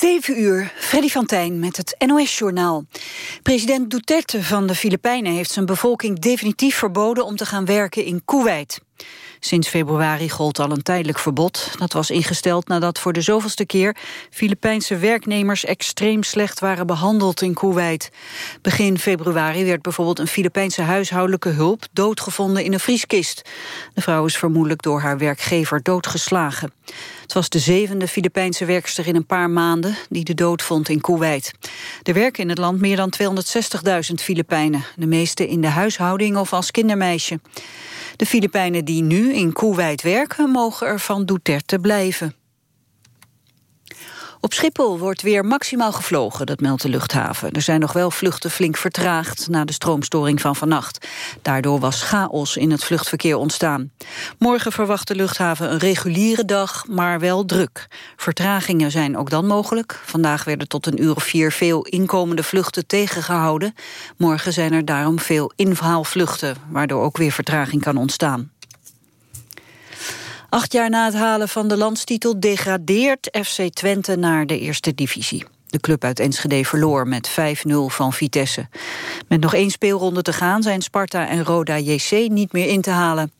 7 uur, Freddy van Tijn met het NOS-journaal. President Duterte van de Filipijnen heeft zijn bevolking definitief verboden om te gaan werken in Kuwait. Sinds februari gold al een tijdelijk verbod. Dat was ingesteld nadat voor de zoveelste keer Filipijnse werknemers extreem slecht waren behandeld in Kuwait. Begin februari werd bijvoorbeeld een Filipijnse huishoudelijke hulp doodgevonden in een vrieskist. De vrouw is vermoedelijk door haar werkgever doodgeslagen. Het was de zevende Filipijnse werkster in een paar maanden die de dood vond in Kuwait. Er werken in het land meer dan 260.000 Filipijnen, de meeste in de huishouding of als kindermeisje. De Filipijnen die nu in Kuwait werken... mogen er van Duterte blijven. Op Schiphol wordt weer maximaal gevlogen, dat meldt de luchthaven. Er zijn nog wel vluchten flink vertraagd na de stroomstoring van vannacht. Daardoor was chaos in het vluchtverkeer ontstaan. Morgen verwacht de luchthaven een reguliere dag, maar wel druk. Vertragingen zijn ook dan mogelijk. Vandaag werden tot een uur of vier veel inkomende vluchten tegengehouden. Morgen zijn er daarom veel invaalvluchten, waardoor ook weer vertraging kan ontstaan. Acht jaar na het halen van de landstitel degradeert FC Twente naar de eerste divisie. De club uit Enschede verloor met 5-0 van Vitesse. Met nog één speelronde te gaan zijn Sparta en Roda JC niet meer in te halen.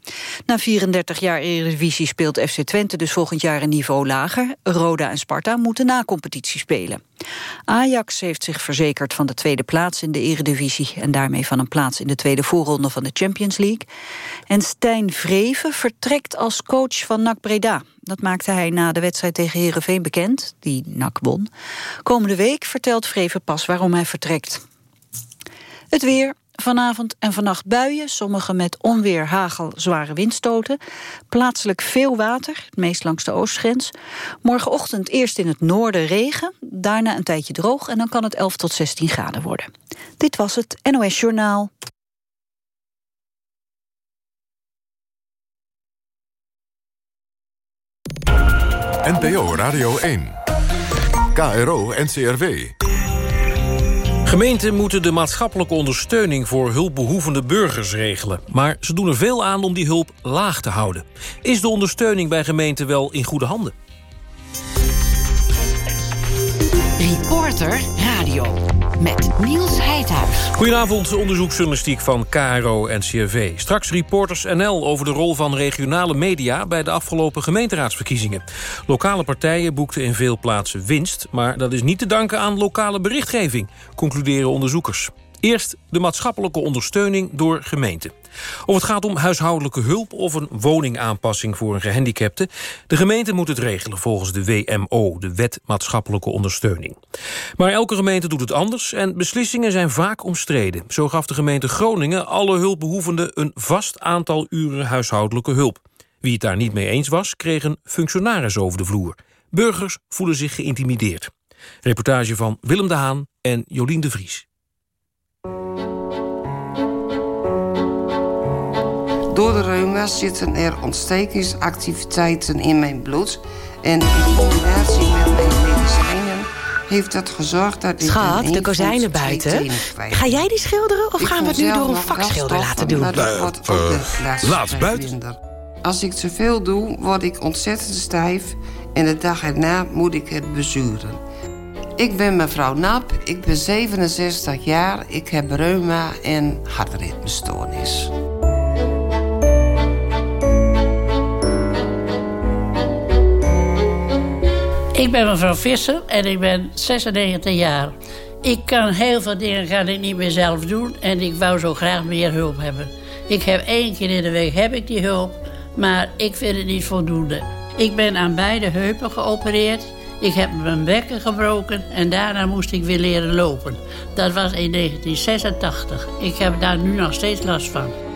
Na 34 jaar Eredivisie speelt FC Twente dus volgend jaar een niveau lager. Roda en Sparta moeten na competitie spelen. Ajax heeft zich verzekerd van de tweede plaats in de Eredivisie... en daarmee van een plaats in de tweede voorronde van de Champions League. En Stijn Vreven vertrekt als coach van NAC Breda. Dat maakte hij na de wedstrijd tegen Herenveen bekend, die NAC won. Komende week vertelt Vreven pas waarom hij vertrekt. Het weer, Vanavond en vannacht buien, sommige met onweer, hagel, zware windstoten. Plaatselijk veel water, het meest langs de oostgrens. Morgenochtend eerst in het noorden regen, daarna een tijdje droog... en dan kan het 11 tot 16 graden worden. Dit was het NOS Journaal. NPO Radio 1. KRO NCRW. Gemeenten moeten de maatschappelijke ondersteuning voor hulpbehoevende burgers regelen. Maar ze doen er veel aan om die hulp laag te houden. Is de ondersteuning bij gemeenten wel in goede handen? Reporter Met Niels Heidhuis. Goedenavond, onderzoeksjournalistiek van KRO en CRV. Straks Reporters NL over de rol van regionale media... bij de afgelopen gemeenteraadsverkiezingen. Lokale partijen boekten in veel plaatsen winst... maar dat is niet te danken aan lokale berichtgeving, concluderen onderzoekers. Eerst de maatschappelijke ondersteuning door gemeenten. Of het gaat om huishoudelijke hulp of een woningaanpassing voor een gehandicapte. De gemeente moet het regelen volgens de WMO, de Wet Maatschappelijke Ondersteuning. Maar elke gemeente doet het anders en beslissingen zijn vaak omstreden. Zo gaf de gemeente Groningen alle hulpbehoevenden een vast aantal uren huishoudelijke hulp. Wie het daar niet mee eens was, kreeg een functionaris over de vloer. Burgers voelen zich geïntimideerd. Reportage van Willem de Haan en Jolien de Vries. Door de reuma zitten er ontstekingsactiviteiten in mijn bloed. En in combinatie met mijn medicijnen heeft dat gezorgd dat ik... Schat, de kozijnen buiten. Ga jij die schilderen of gaan we het nu door een vakschilder laten doen? Uh, uh, laat buiten. Als ik te veel doe, word ik ontzettend stijf... en de dag erna moet ik het bezuren. Ik ben mevrouw Nap, ik ben 67 jaar, ik heb reuma en hartritmestoornis. Ik ben mevrouw Visser en ik ben 96 jaar. Ik kan heel veel dingen kan ik niet meer zelf doen en ik wou zo graag meer hulp hebben. Ik heb één keer in de week heb ik die hulp, maar ik vind het niet voldoende. Ik ben aan beide heupen geopereerd. Ik heb mijn bekken gebroken en daarna moest ik weer leren lopen. Dat was in 1986. Ik heb daar nu nog steeds last van.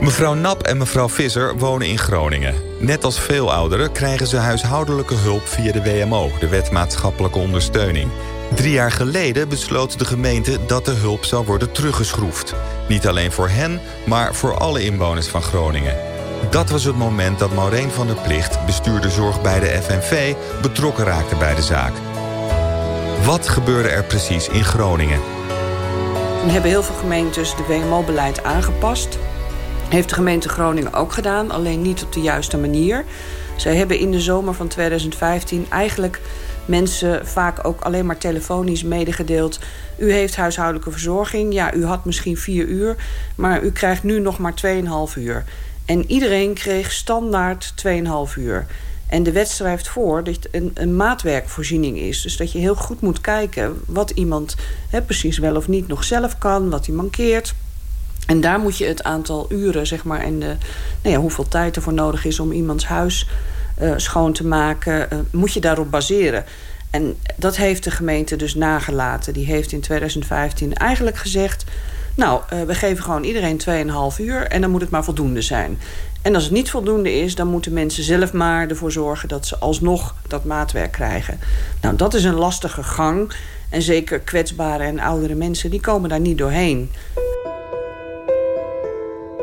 Mevrouw Nap en mevrouw Visser wonen in Groningen. Net als veel ouderen krijgen ze huishoudelijke hulp via de WMO... de Wet Maatschappelijke Ondersteuning. Drie jaar geleden besloot de gemeente dat de hulp zou worden teruggeschroefd. Niet alleen voor hen, maar voor alle inwoners van Groningen. Dat was het moment dat Maureen van der Plicht, bestuurder zorg bij de FNV... betrokken raakte bij de zaak. Wat gebeurde er precies in Groningen? We hebben heel veel gemeentes de WMO-beleid aangepast... Heeft de gemeente Groningen ook gedaan, alleen niet op de juiste manier. Zij hebben in de zomer van 2015 eigenlijk mensen vaak ook alleen maar telefonisch medegedeeld... u heeft huishoudelijke verzorging, ja, u had misschien vier uur... maar u krijgt nu nog maar 2,5 uur. En iedereen kreeg standaard 2,5 uur. En de wet schrijft voor dat het een, een, maatwerkvoorziening is. Dus dat je heel goed moet kijken wat iemand hè, precies wel of niet nog zelf kan... wat hij mankeert... En daar moet je het aantal uren, zeg maar, en de, nou ja, hoeveel tijd ervoor nodig is om iemands huis uh, schoon te maken, uh, moet je daarop baseren. En dat heeft de gemeente dus nagelaten. Die heeft in 2015 eigenlijk gezegd... nou, uh, we geven gewoon iedereen 2,5 uur en dan moet het maar voldoende zijn. En als het niet voldoende is, dan moeten mensen zelf maar ervoor zorgen... dat ze alsnog dat maatwerk krijgen. Nou, dat is een lastige gang. En zeker kwetsbare en oudere mensen, die komen daar niet doorheen.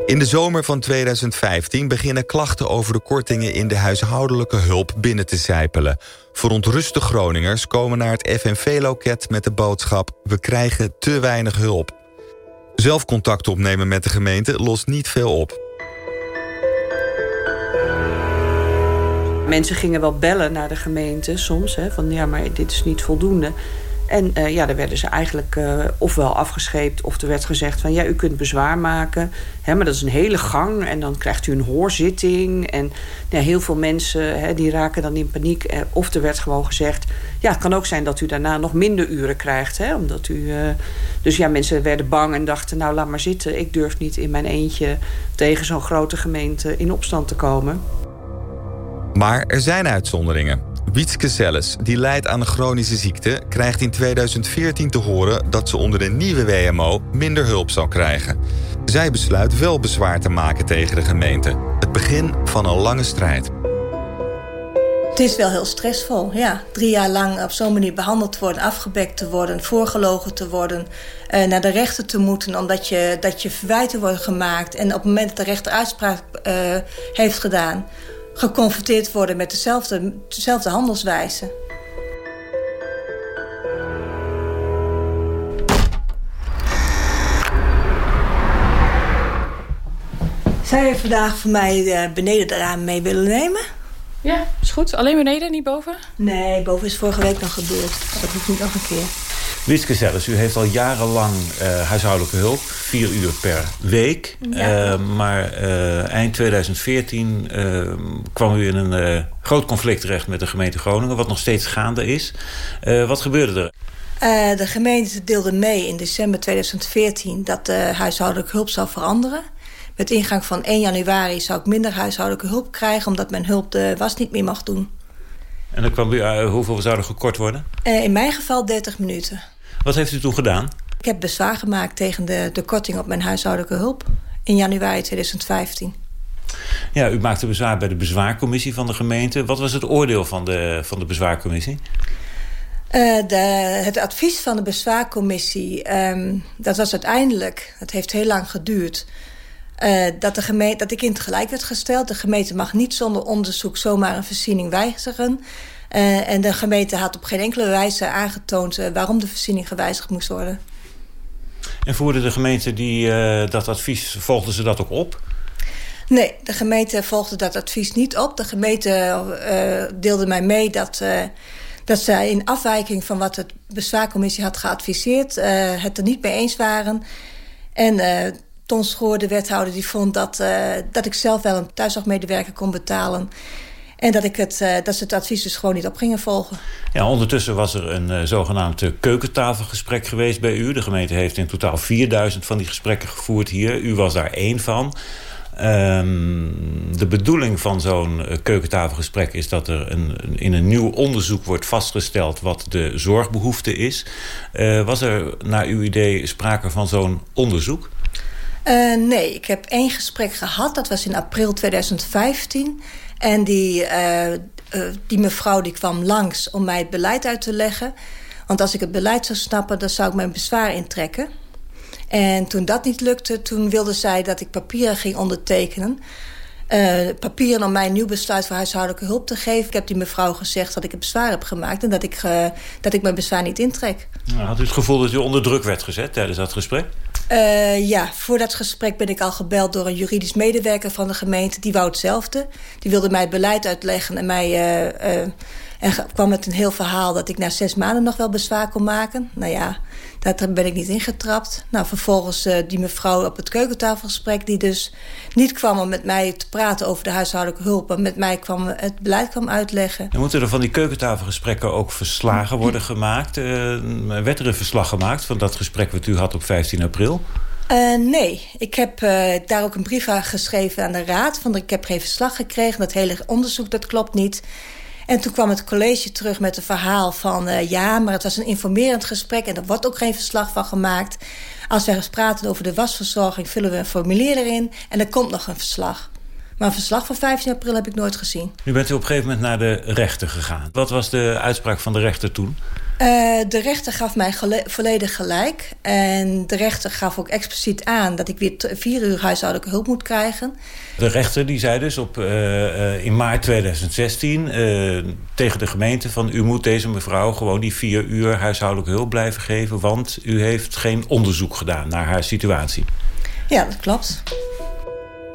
In de zomer van 2015 beginnen klachten over de kortingen in de huishoudelijke hulp binnen te zijpelen. Verontruste Groningers komen naar het FNV-loket met de boodschap... we krijgen te weinig hulp. Zelf contact opnemen met de gemeente lost niet veel op. Mensen gingen wel bellen naar de gemeente soms. Hè, van ja, maar dit is niet voldoende. En uh, ja, daar werden ze eigenlijk uh, ofwel afgescheept... of er werd gezegd van ja, u kunt bezwaar maken. Hè, maar dat is een hele gang en dan krijgt u een hoorzitting. En heel veel mensen hè, die raken dan in paniek. Eh, of er werd gewoon gezegd... ja, het kan ook zijn dat u daarna nog minder uren krijgt. Hè, omdat u, dus ja, mensen werden bang en dachten... nou, laat maar zitten. Ik durf niet in mijn eentje tegen zo'n grote gemeente in opstand te komen. Maar er zijn uitzonderingen. Wietske Selles, die lijdt aan een chronische ziekte... krijgt in 2014 te horen dat ze onder de nieuwe WMO minder hulp zal krijgen. Zij besluit wel bezwaar te maken tegen de gemeente. Het begin van een lange strijd. Het is wel heel stressvol, ja. Drie jaar lang op zo'n manier behandeld te worden, afgebekt te worden... voorgelogen te worden, uh, naar de rechter te moeten... omdat je, dat je verwijten worden gemaakt... en op het moment dat de rechter uitspraak uh, heeft gedaan geconfronteerd worden met dezelfde, dezelfde handelswijze. Zou je vandaag voor mij eh, beneden de raam mee willen nemen? Ja, is goed. Alleen beneden, niet boven? Nee, boven is vorige week nog gebeurd. Dat hoeft niet nog een keer. Wietske Zelles, u heeft al jarenlang uh, huishoudelijke hulp. Vier uur per week. Ja. Uh, maar uh, eind 2014 kwam u in een groot conflict terecht met de gemeente Groningen... wat nog steeds gaande is. wat gebeurde er? de gemeente deelde mee in december 2014... dat de huishoudelijke hulp zou veranderen. Met ingang van 1 januari zou ik minder huishoudelijke hulp krijgen... omdat mijn hulp de was niet meer mag doen. En dan kwam u, hoeveel zou er gekort worden? in mijn geval 30 minuten. Wat heeft u toen gedaan? Ik heb bezwaar gemaakt tegen de, de korting op mijn huishoudelijke hulp in januari 2015. Ja, u maakte bezwaar bij de bezwaarcommissie van de gemeente. Wat was het oordeel van de, van de bezwaarcommissie? Uh, de, het advies van de bezwaarcommissie, um, dat was uiteindelijk... het heeft heel lang geduurd... Uh, dat, de gemeente, dat ik in het gelijk werd gesteld. De gemeente mag niet zonder onderzoek zomaar een voorziening wijzigen. Uh, en de gemeente had op geen enkele wijze aangetoond... Uh, waarom de voorziening gewijzigd moest worden. En voerde de gemeente die, uh, dat advies, volgden ze dat ook op? Nee, de gemeente volgde dat advies niet op. De gemeente deelde mij mee dat, dat ze in afwijking van wat de bezwaarcommissie had geadviseerd... het er niet mee eens waren. En Ton Schoor, de wethouder, die vond dat, dat ik zelf wel een thuiszorgmedewerker kon betalen... En dat, ik het, uh, dat ze het advies dus gewoon niet op gingen volgen. Ja, ondertussen was er een uh, zogenaamd keukentafelgesprek geweest bij u. De gemeente heeft in totaal 4000 van die gesprekken gevoerd hier. U was daar één van. Um, de bedoeling van zo'n keukentafelgesprek is dat er een, in een nieuw onderzoek wordt vastgesteld wat de zorgbehoefte is. was er naar uw idee sprake van zo'n onderzoek? nee, ik heb één gesprek gehad. Dat was in april 2015. En die, uh, uh, die mevrouw die kwam langs om mij het beleid uit te leggen. Want als ik het beleid zou snappen, dan zou ik mijn bezwaar intrekken. En toen dat niet lukte, toen wilde zij dat ik papieren ging ondertekenen. Uh, papieren om mij een nieuw besluit voor huishoudelijke hulp te geven. Ik heb die mevrouw gezegd dat ik het bezwaar heb gemaakt... en dat ik, dat ik mijn bezwaar niet intrek. Nou, had u het gevoel dat u onder druk werd gezet tijdens dat gesprek? Uh, ja, voor dat gesprek ben ik al gebeld door een juridisch medewerker van de gemeente. Die wou hetzelfde. Die wilde mij het beleid uitleggen en mij En kwam met een heel verhaal dat ik na zes maanden nog wel bezwaar kon maken. Nou ja, daar ben ik niet ingetrapt. Nou, vervolgens uh, die mevrouw op het keukentafelgesprek... die dus niet kwam om met mij te praten over de huishoudelijke hulp... maar met mij kwam het beleid kwam uitleggen. En moeten er van die keukentafelgesprekken ook verslagen worden gemaakt? Uh, werd er een verslag gemaakt van dat gesprek wat u had op 15 april? Uh, nee, ik heb uh, daar ook een brief aan geschreven aan de raad. Van ik heb geen verslag gekregen. Dat hele onderzoek dat klopt niet. En toen kwam het college terug met een verhaal van... Uh, ja, maar het was een informerend gesprek... en er wordt ook geen verslag van gemaakt. Als wij praten over de wasverzorging... vullen we een formulier erin en er komt nog een verslag. Maar een verslag van 15 april heb ik nooit gezien. Nu bent u op een gegeven moment naar de rechter gegaan. Wat was de uitspraak van de rechter toen? Uh, de rechter gaf mij volledig gelijk. En de rechter gaf ook expliciet aan dat ik weer vier uur huishoudelijke hulp moet krijgen. De rechter die zei dus op, uh, in maart 2016 tegen de gemeente van... u moet deze mevrouw gewoon die vier uur huishoudelijke hulp blijven geven... want u heeft geen onderzoek gedaan naar haar situatie. Ja, dat klopt.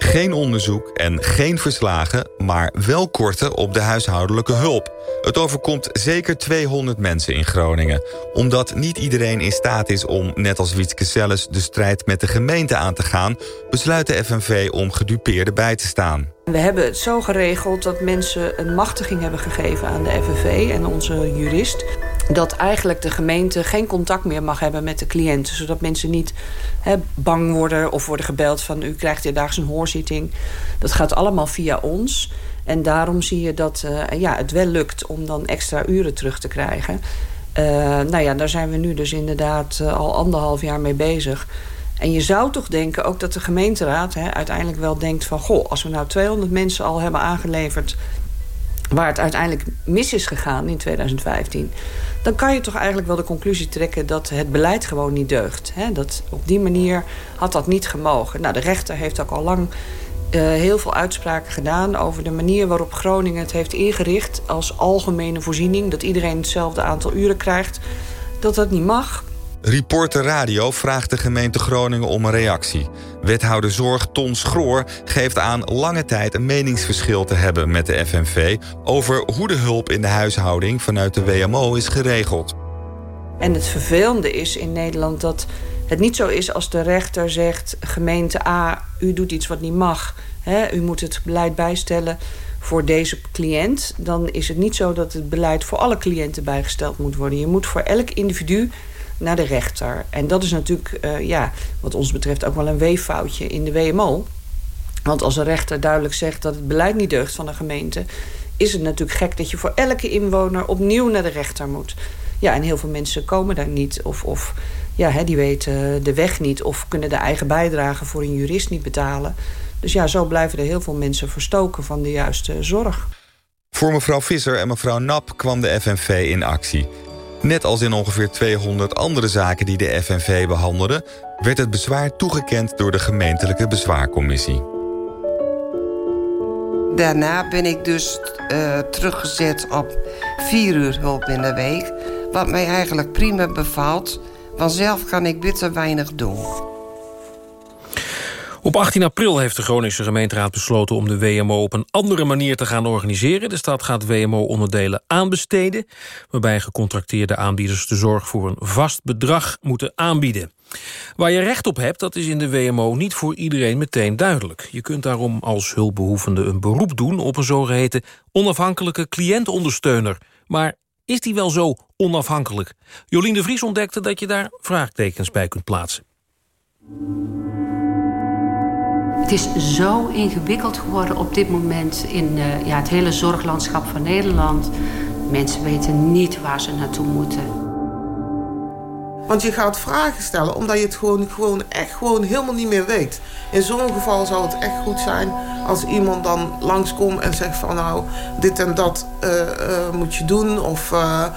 Geen onderzoek en geen verslagen, maar wel korten op de huishoudelijke hulp. Het overkomt zeker 200 mensen in Groningen. Omdat niet iedereen in staat is om, net als Wietske Selles... de strijd met de gemeente aan te gaan... besluit de FNV om gedupeerden bij te staan. We hebben het zo geregeld dat mensen een machtiging hebben gegeven aan de FNV en onze jurist dat eigenlijk de gemeente geen contact meer mag hebben met de cliënten. Zodat mensen niet bang worden of worden gebeld van... u krijgt hier daags een hoorzitting. Dat gaat allemaal via ons. En daarom zie je dat uh, ja, het wel lukt om dan extra uren terug te krijgen. Uh, nou ja, daar zijn we nu dus inderdaad uh, al anderhalf jaar mee bezig. En je zou toch denken, ook dat de gemeenteraad uiteindelijk wel denkt van... goh, als we nou 200 mensen al hebben aangeleverd waar het uiteindelijk mis is gegaan in 2015... dan kan je toch eigenlijk wel de conclusie trekken... dat het beleid gewoon niet deugt. Hè? Dat op die manier had dat niet gemogen. Nou, de rechter heeft ook al lang uh, heel veel uitspraken gedaan... over de manier waarop Groningen het heeft ingericht... als algemene voorziening, dat iedereen hetzelfde aantal uren krijgt... dat dat niet mag... Reporter Radio vraagt de gemeente Groningen om een reactie. Wethouder Zorg Ton Schroor geeft aan lange tijd een meningsverschil te hebben met de FNV... over hoe de hulp in de huishouding vanuit de WMO is geregeld. En het vervelende is in Nederland dat het niet zo is als de rechter zegt... gemeente A, u doet iets wat niet mag, u moet het beleid bijstellen voor deze cliënt... dan is het niet zo dat het beleid voor alle cliënten bijgesteld moet worden. Je moet voor elk individu naar de rechter. En dat is natuurlijk, uh, ja, wat ons betreft ook wel een weeffoutje in de WMO. Want als een rechter duidelijk zegt dat het beleid niet deugt van de gemeente... is het natuurlijk gek dat je voor elke inwoner opnieuw naar de rechter moet. Ja, en heel veel mensen komen daar niet of... of ja, hè, die weten de weg niet of kunnen de eigen bijdrage voor een jurist niet betalen. Dus ja, zo blijven er heel veel mensen verstoken van de juiste zorg. Voor mevrouw Visser en mevrouw Nap kwam de FNV in actie. Net als in ongeveer 200 andere zaken die de FNV behandelde... werd het bezwaar toegekend door de gemeentelijke bezwaarcommissie. Daarna ben ik dus uh, teruggezet op vier uur hulp in de week... wat mij eigenlijk prima bevalt... want zelf kan ik bitter weinig doen. Op 18 april heeft de Groningse gemeenteraad besloten om de WMO op een andere manier te gaan organiseren. De stad gaat WMO-onderdelen aanbesteden, waarbij gecontracteerde aanbieders de zorg voor een vast bedrag moeten aanbieden. Waar je recht op hebt, dat is in de WMO niet voor iedereen meteen duidelijk. Je kunt daarom als hulpbehoevende een beroep doen op een zogeheten onafhankelijke cliëntondersteuner. Maar is die wel zo onafhankelijk? Jolien de Vries ontdekte dat je daar vraagtekens bij kunt plaatsen. Het is zo ingewikkeld geworden op dit moment in uh, ja, het hele zorglandschap van Nederland. Mensen weten niet waar ze naartoe moeten. Want je gaat vragen stellen omdat je het gewoon, gewoon echt gewoon helemaal niet meer weet. In zo'n geval zou het echt goed zijn als iemand dan langskomt en zegt van nou, dit en dat uh, uh, moet je doen. Of,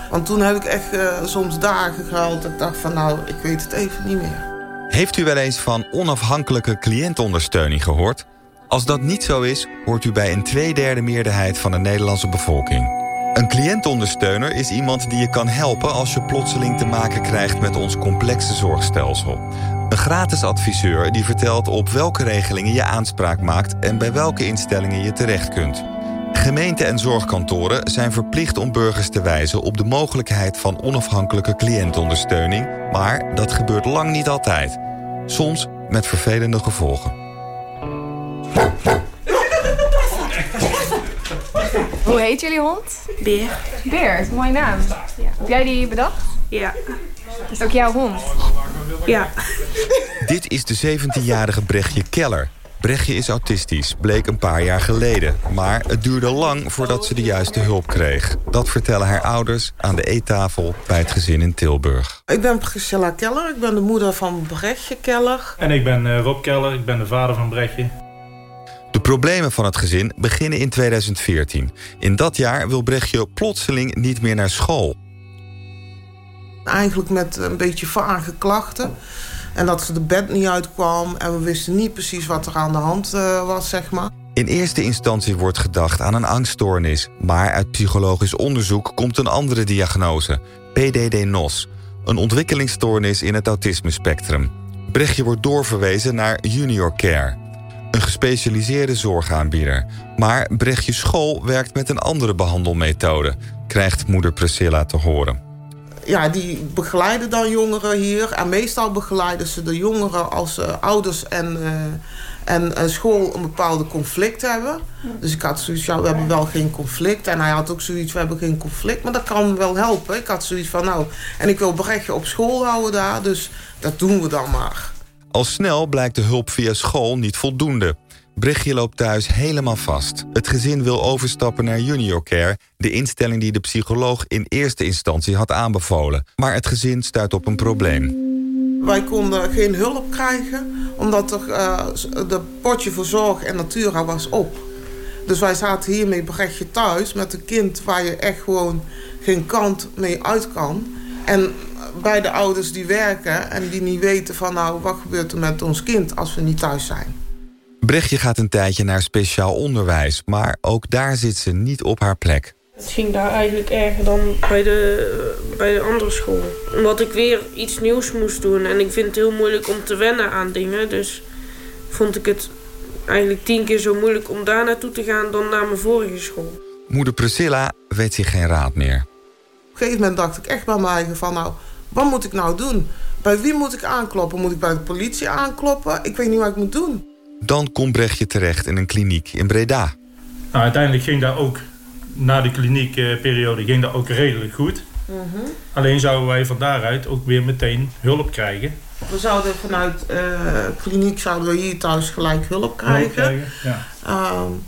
want toen heb ik echt soms dagen gehaald dat ik dacht van nou, ik weet het even niet meer. Heeft u wel eens van onafhankelijke cliëntondersteuning gehoord? Als dat niet zo is, hoort u bij een tweederde meerderheid van de Nederlandse bevolking. Een cliëntondersteuner is iemand die je kan helpen als je plotseling te maken krijgt met ons complexe zorgstelsel. Een gratis adviseur die vertelt op welke regelingen je aanspraak maakt en bij welke instellingen je terecht kunt. Gemeenten en zorgkantoren zijn verplicht om burgers te wijzen op de mogelijkheid van onafhankelijke cliëntondersteuning, maar dat gebeurt lang niet altijd. Soms met vervelende gevolgen. Hoe heet jullie hond? Beer. Beer, mooie naam. Heb jij die bedacht? Ja. Is het ook jouw hond? Ja. Dit is de 17-jarige Brechtje Keller. Brechtje is autistisch, bleek een paar jaar geleden. Maar het duurde lang voordat ze de juiste hulp kreeg. Dat vertellen haar ouders aan de eettafel bij het gezin in Tilburg. Ik ben Priscilla Keller, ik ben de moeder van Brechtje Keller. En ik ben uh, Rob Keller, ik ben de vader van Brechtje. De problemen van het gezin beginnen in 2014. In dat jaar wil Brechtje plotseling niet meer naar school. Eigenlijk met een beetje vage klachten. En dat ze de bed niet uitkwam. En we wisten niet precies wat er aan de hand uh, was, zeg maar. In eerste instantie wordt gedacht aan een angststoornis. Maar uit psychologisch onderzoek komt een andere diagnose. PDD-NOS. Een ontwikkelingsstoornis in het autismespectrum. Brechtje wordt doorverwezen naar Junior Care. Een gespecialiseerde zorgaanbieder. Maar Brechtje School werkt met een andere behandelmethode. Krijgt moeder Priscilla te horen ja, die begeleiden dan jongeren hier. En meestal begeleiden ze de jongeren als uh, ouders en, uh, en, en school een bepaalde conflict hebben. Dus ik had zoiets ja, we hebben wel geen conflict. En hij had ook zoiets, we hebben geen conflict, maar dat kan wel helpen. Ik had zoiets van, nou, en ik wil Brechtje op school houden daar, dus dat doen we dan maar. Al snel blijkt de hulp via school niet voldoende. Brechtje loopt thuis helemaal vast. Het gezin wil overstappen naar Junior Care... de instelling die de psycholoog in eerste instantie had aanbevolen. Maar het gezin stuit op een probleem. Wij konden geen hulp krijgen... omdat er, uh, de potje voor zorg en natura was op. Dus wij zaten hiermee Brechtje thuis met een kind... waar je echt gewoon geen kant mee uit kan... En beide ouders die werken en die niet weten van... nou, wat gebeurt er met ons kind als we niet thuis zijn. Brechtje gaat een tijdje naar speciaal onderwijs, maar ook daar zit ze niet op haar plek. Het ging daar eigenlijk erger dan bij de, bij de andere school. Omdat ik weer iets nieuws moest doen en ik vind het heel moeilijk om te wennen aan dingen. Dus vond ik het eigenlijk tien keer zo moeilijk om daar naartoe te gaan dan naar mijn vorige school. Moeder Priscilla weet zich geen raad meer. Op een gegeven moment dacht ik echt bij mij van nou, wat moet ik nou doen? Bij wie moet ik aankloppen? Moet ik bij de politie aankloppen? Ik weet niet wat ik moet doen. Dan komt Brechtje terecht in een kliniek in Breda. Nou, uiteindelijk ging dat ook, na de kliniekperiode, ging dat ook redelijk goed. Mm -hmm. Alleen zouden wij van daaruit ook weer meteen hulp krijgen. We zouden vanuit uh, kliniek zouden we hier thuis gelijk hulp krijgen. Hulp krijgen ja. um,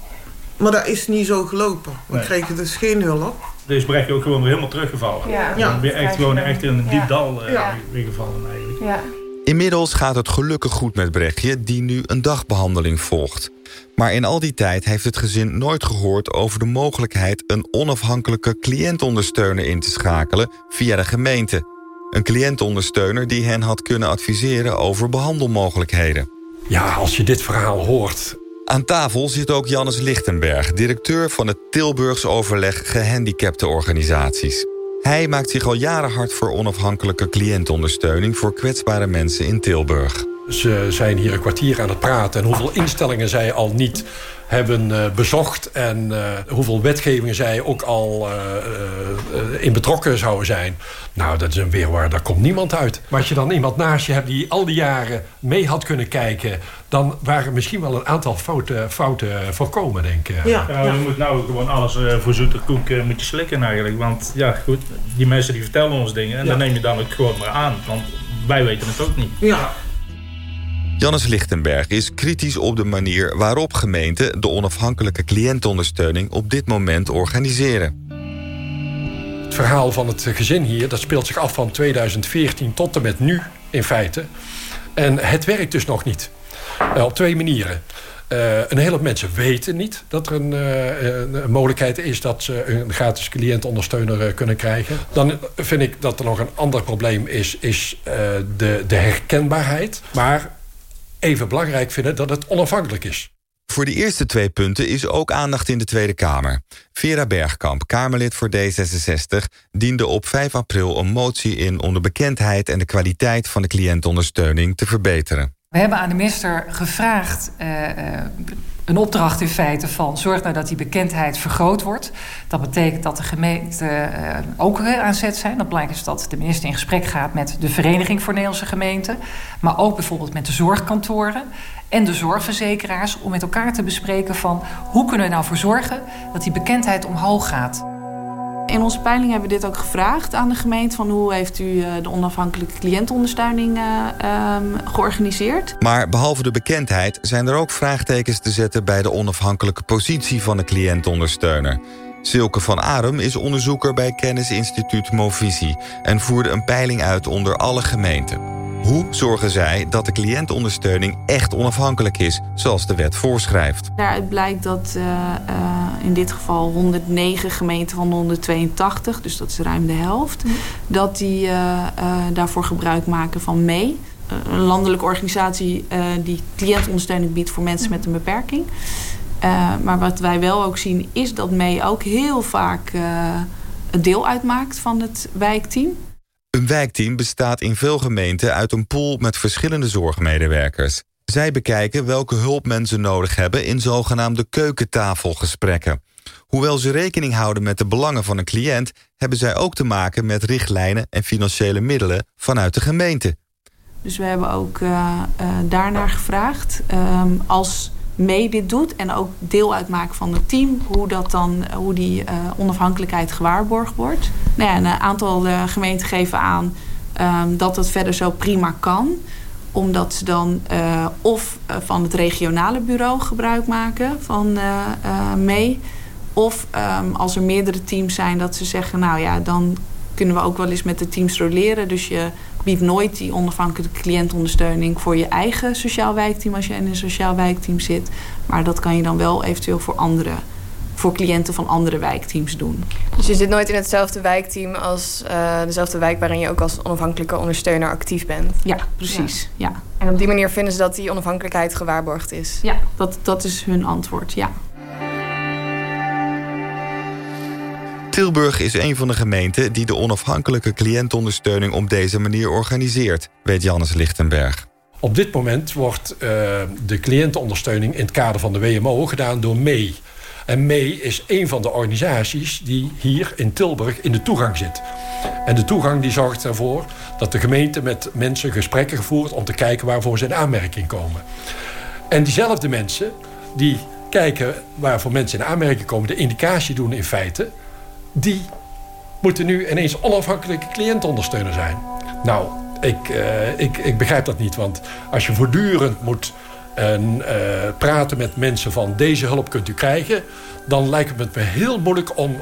maar dat is niet zo gelopen. We nee. kregen dus geen hulp. Dus Brechtje ook gewoon weer helemaal teruggevallen. Ja. ja. Weer echt, gewoon echt in een diep ja. dal uh, ja. weer gevallen eigenlijk. Ja. Inmiddels gaat het gelukkig goed met Brechtje, die nu een dagbehandeling volgt. Maar in al die tijd heeft het gezin nooit gehoord over de mogelijkheid... een onafhankelijke cliëntondersteuner in te schakelen via de gemeente. Een cliëntondersteuner die hen had kunnen adviseren over behandelmogelijkheden. Ja, als je dit verhaal hoort... Aan tafel zit ook Jannes Lichtenberg, directeur van het Tilburgs Overleg Gehandicapte Organisaties. Hij maakt zich al jaren hard voor onafhankelijke cliëntondersteuning... voor kwetsbare mensen in Tilburg. Ze zijn hier een kwartier aan het praten... en hoeveel instellingen zij al niet hebben uh, bezocht... en uh, hoeveel wetgevingen zij ook al uh, in betrokken zouden zijn. Nou, dat is een weerwaar, daar komt niemand uit. Maar als je dan iemand naast je hebt die al die jaren mee had kunnen kijken... dan waren misschien wel een aantal fouten, fouten voorkomen, denk ik. Ja, ja, je moet nou gewoon alles voor zoete koek moet je slikken eigenlijk. Want ja, goed, die mensen die vertellen ons dingen... en ja. dan neem je dan ook gewoon maar aan. Want wij weten het ook niet. Ja. Jannes Lichtenberg is kritisch op de manier waarop gemeenten... de onafhankelijke cliëntondersteuning op dit moment organiseren. Het verhaal van het gezin hier dat speelt zich af van 2014 tot en met nu in feite. En het werkt dus nog niet. Uh, op twee manieren. Uh, een hele hoop mensen weten niet dat er een, uh, een, mogelijkheid is dat ze een gratis cliëntondersteuner kunnen krijgen. Dan vind ik dat er nog een ander probleem is, is de, de herkenbaarheid. Maar even belangrijk vinden dat het onafhankelijk is. Voor de eerste twee punten is ook aandacht in de Tweede Kamer. Vera Bergkamp, Kamerlid voor D66, diende op 5 april een motie in om de bekendheid en de kwaliteit van de cliëntondersteuning te verbeteren. We hebben aan de minister gevraagd een opdracht in feite van zorg nou dat die bekendheid vergroot wordt. Dat betekent dat de gemeenten uh, ook aan zet zijn. Dat belangrijk is dat de minister in gesprek gaat met de Vereniging voor Nederlandse Gemeenten. Maar ook bijvoorbeeld met de zorgkantoren en de zorgverzekeraars. Om met elkaar te bespreken van hoe kunnen we nou voor zorgen dat die bekendheid omhoog gaat. In onze peiling hebben we dit ook gevraagd aan de gemeente. Van hoe heeft u eh, de onafhankelijke cliëntondersteuning uh, georganiseerd? Maar behalve de bekendheid zijn er ook vraagtekens te zetten... bij de onafhankelijke positie van de cliëntondersteuner. Silke van Arum is onderzoeker bij kennisinstituut Movisie... en voerde een peiling uit onder alle gemeenten. Hoe zorgen zij dat de cliëntondersteuning echt onafhankelijk is, zoals de wet voorschrijft? Daaruit blijkt dat uh, uh, in dit geval 109 gemeenten van de 182, dus dat is ruim de helft, mm. dat die uh, daarvoor gebruik maken van mee. Een landelijke organisatie die cliëntondersteuning biedt voor mensen met een beperking. maar wat wij wel ook zien is dat mee ook heel vaak een deel uitmaakt van het wijkteam. Een wijkteam bestaat in veel gemeenten uit een pool met verschillende zorgmedewerkers. Zij bekijken welke hulp mensen nodig hebben in zogenaamde keukentafelgesprekken. Hoewel ze rekening houden met de belangen van een cliënt... hebben zij ook te maken met richtlijnen en financiële middelen vanuit de gemeente. Dus we hebben ook uh, uh, daarnaar gevraagd. Um, als mee dit doet en ook deel uitmaken van het team, hoe, dat dan, hoe die uh, onafhankelijkheid gewaarborgd wordt. Nou ja, een aantal uh, gemeenten geven aan um, dat het verder zo prima kan omdat ze dan of van het regionale bureau gebruik maken van mee. Of um, als er meerdere teams zijn dat ze zeggen... nou ja, dan kunnen we ook wel eens met de teams roleren. Dus je biedt nooit die onafhankelijke cliëntondersteuning voor je eigen sociaal wijkteam als je in een sociaal wijkteam zit. Maar dat kan je dan wel eventueel voor andere, voor cliënten van andere wijkteams doen. Dus je zit nooit in hetzelfde wijkteam als uh, dezelfde wijk waarin je ook als onafhankelijke ondersteuner actief bent? Ja, precies. Ja. ja. En op die manier vinden ze dat die onafhankelijkheid gewaarborgd is? Ja, dat, dat is hun antwoord, ja. Tilburg is een van de gemeenten die de onafhankelijke cliëntondersteuning op deze manier organiseert, weet Jannes Lichtenberg. Op dit moment wordt uh, de cliëntenondersteuning in het kader van de WMO gedaan door MEE. En MEE is een van de organisaties die hier in Tilburg in de toegang zit. En de toegang die zorgt ervoor dat de gemeente met mensen gesprekken gevoerd om te kijken waarvoor ze in aanmerking komen. En diezelfde mensen die kijken waarvoor mensen in aanmerking komen, de indicatie doen in feite die moeten nu ineens onafhankelijke cliëntondersteuner zijn. Nou, ik, uh, ik, ik begrijp dat niet. Want als je voortdurend moet uh, praten met mensen van deze hulp kunt u krijgen... dan lijkt het me heel moeilijk om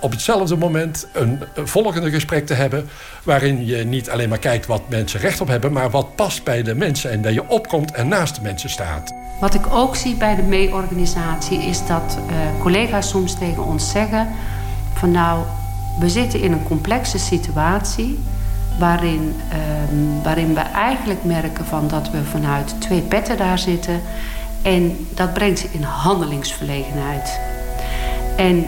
op hetzelfde moment een, volgende gesprek te hebben... waarin je niet alleen maar kijkt wat mensen recht op hebben... maar wat past bij de mensen en dat je opkomt en naast de mensen staat. Wat ik ook zie bij de mee-organisatie is dat collega's soms tegen ons zeggen van nou, we zitten in een complexe situatie waarin, um, waarin we eigenlijk merken van dat we vanuit twee petten daar zitten. En dat brengt ze in handelingsverlegenheid. En uh,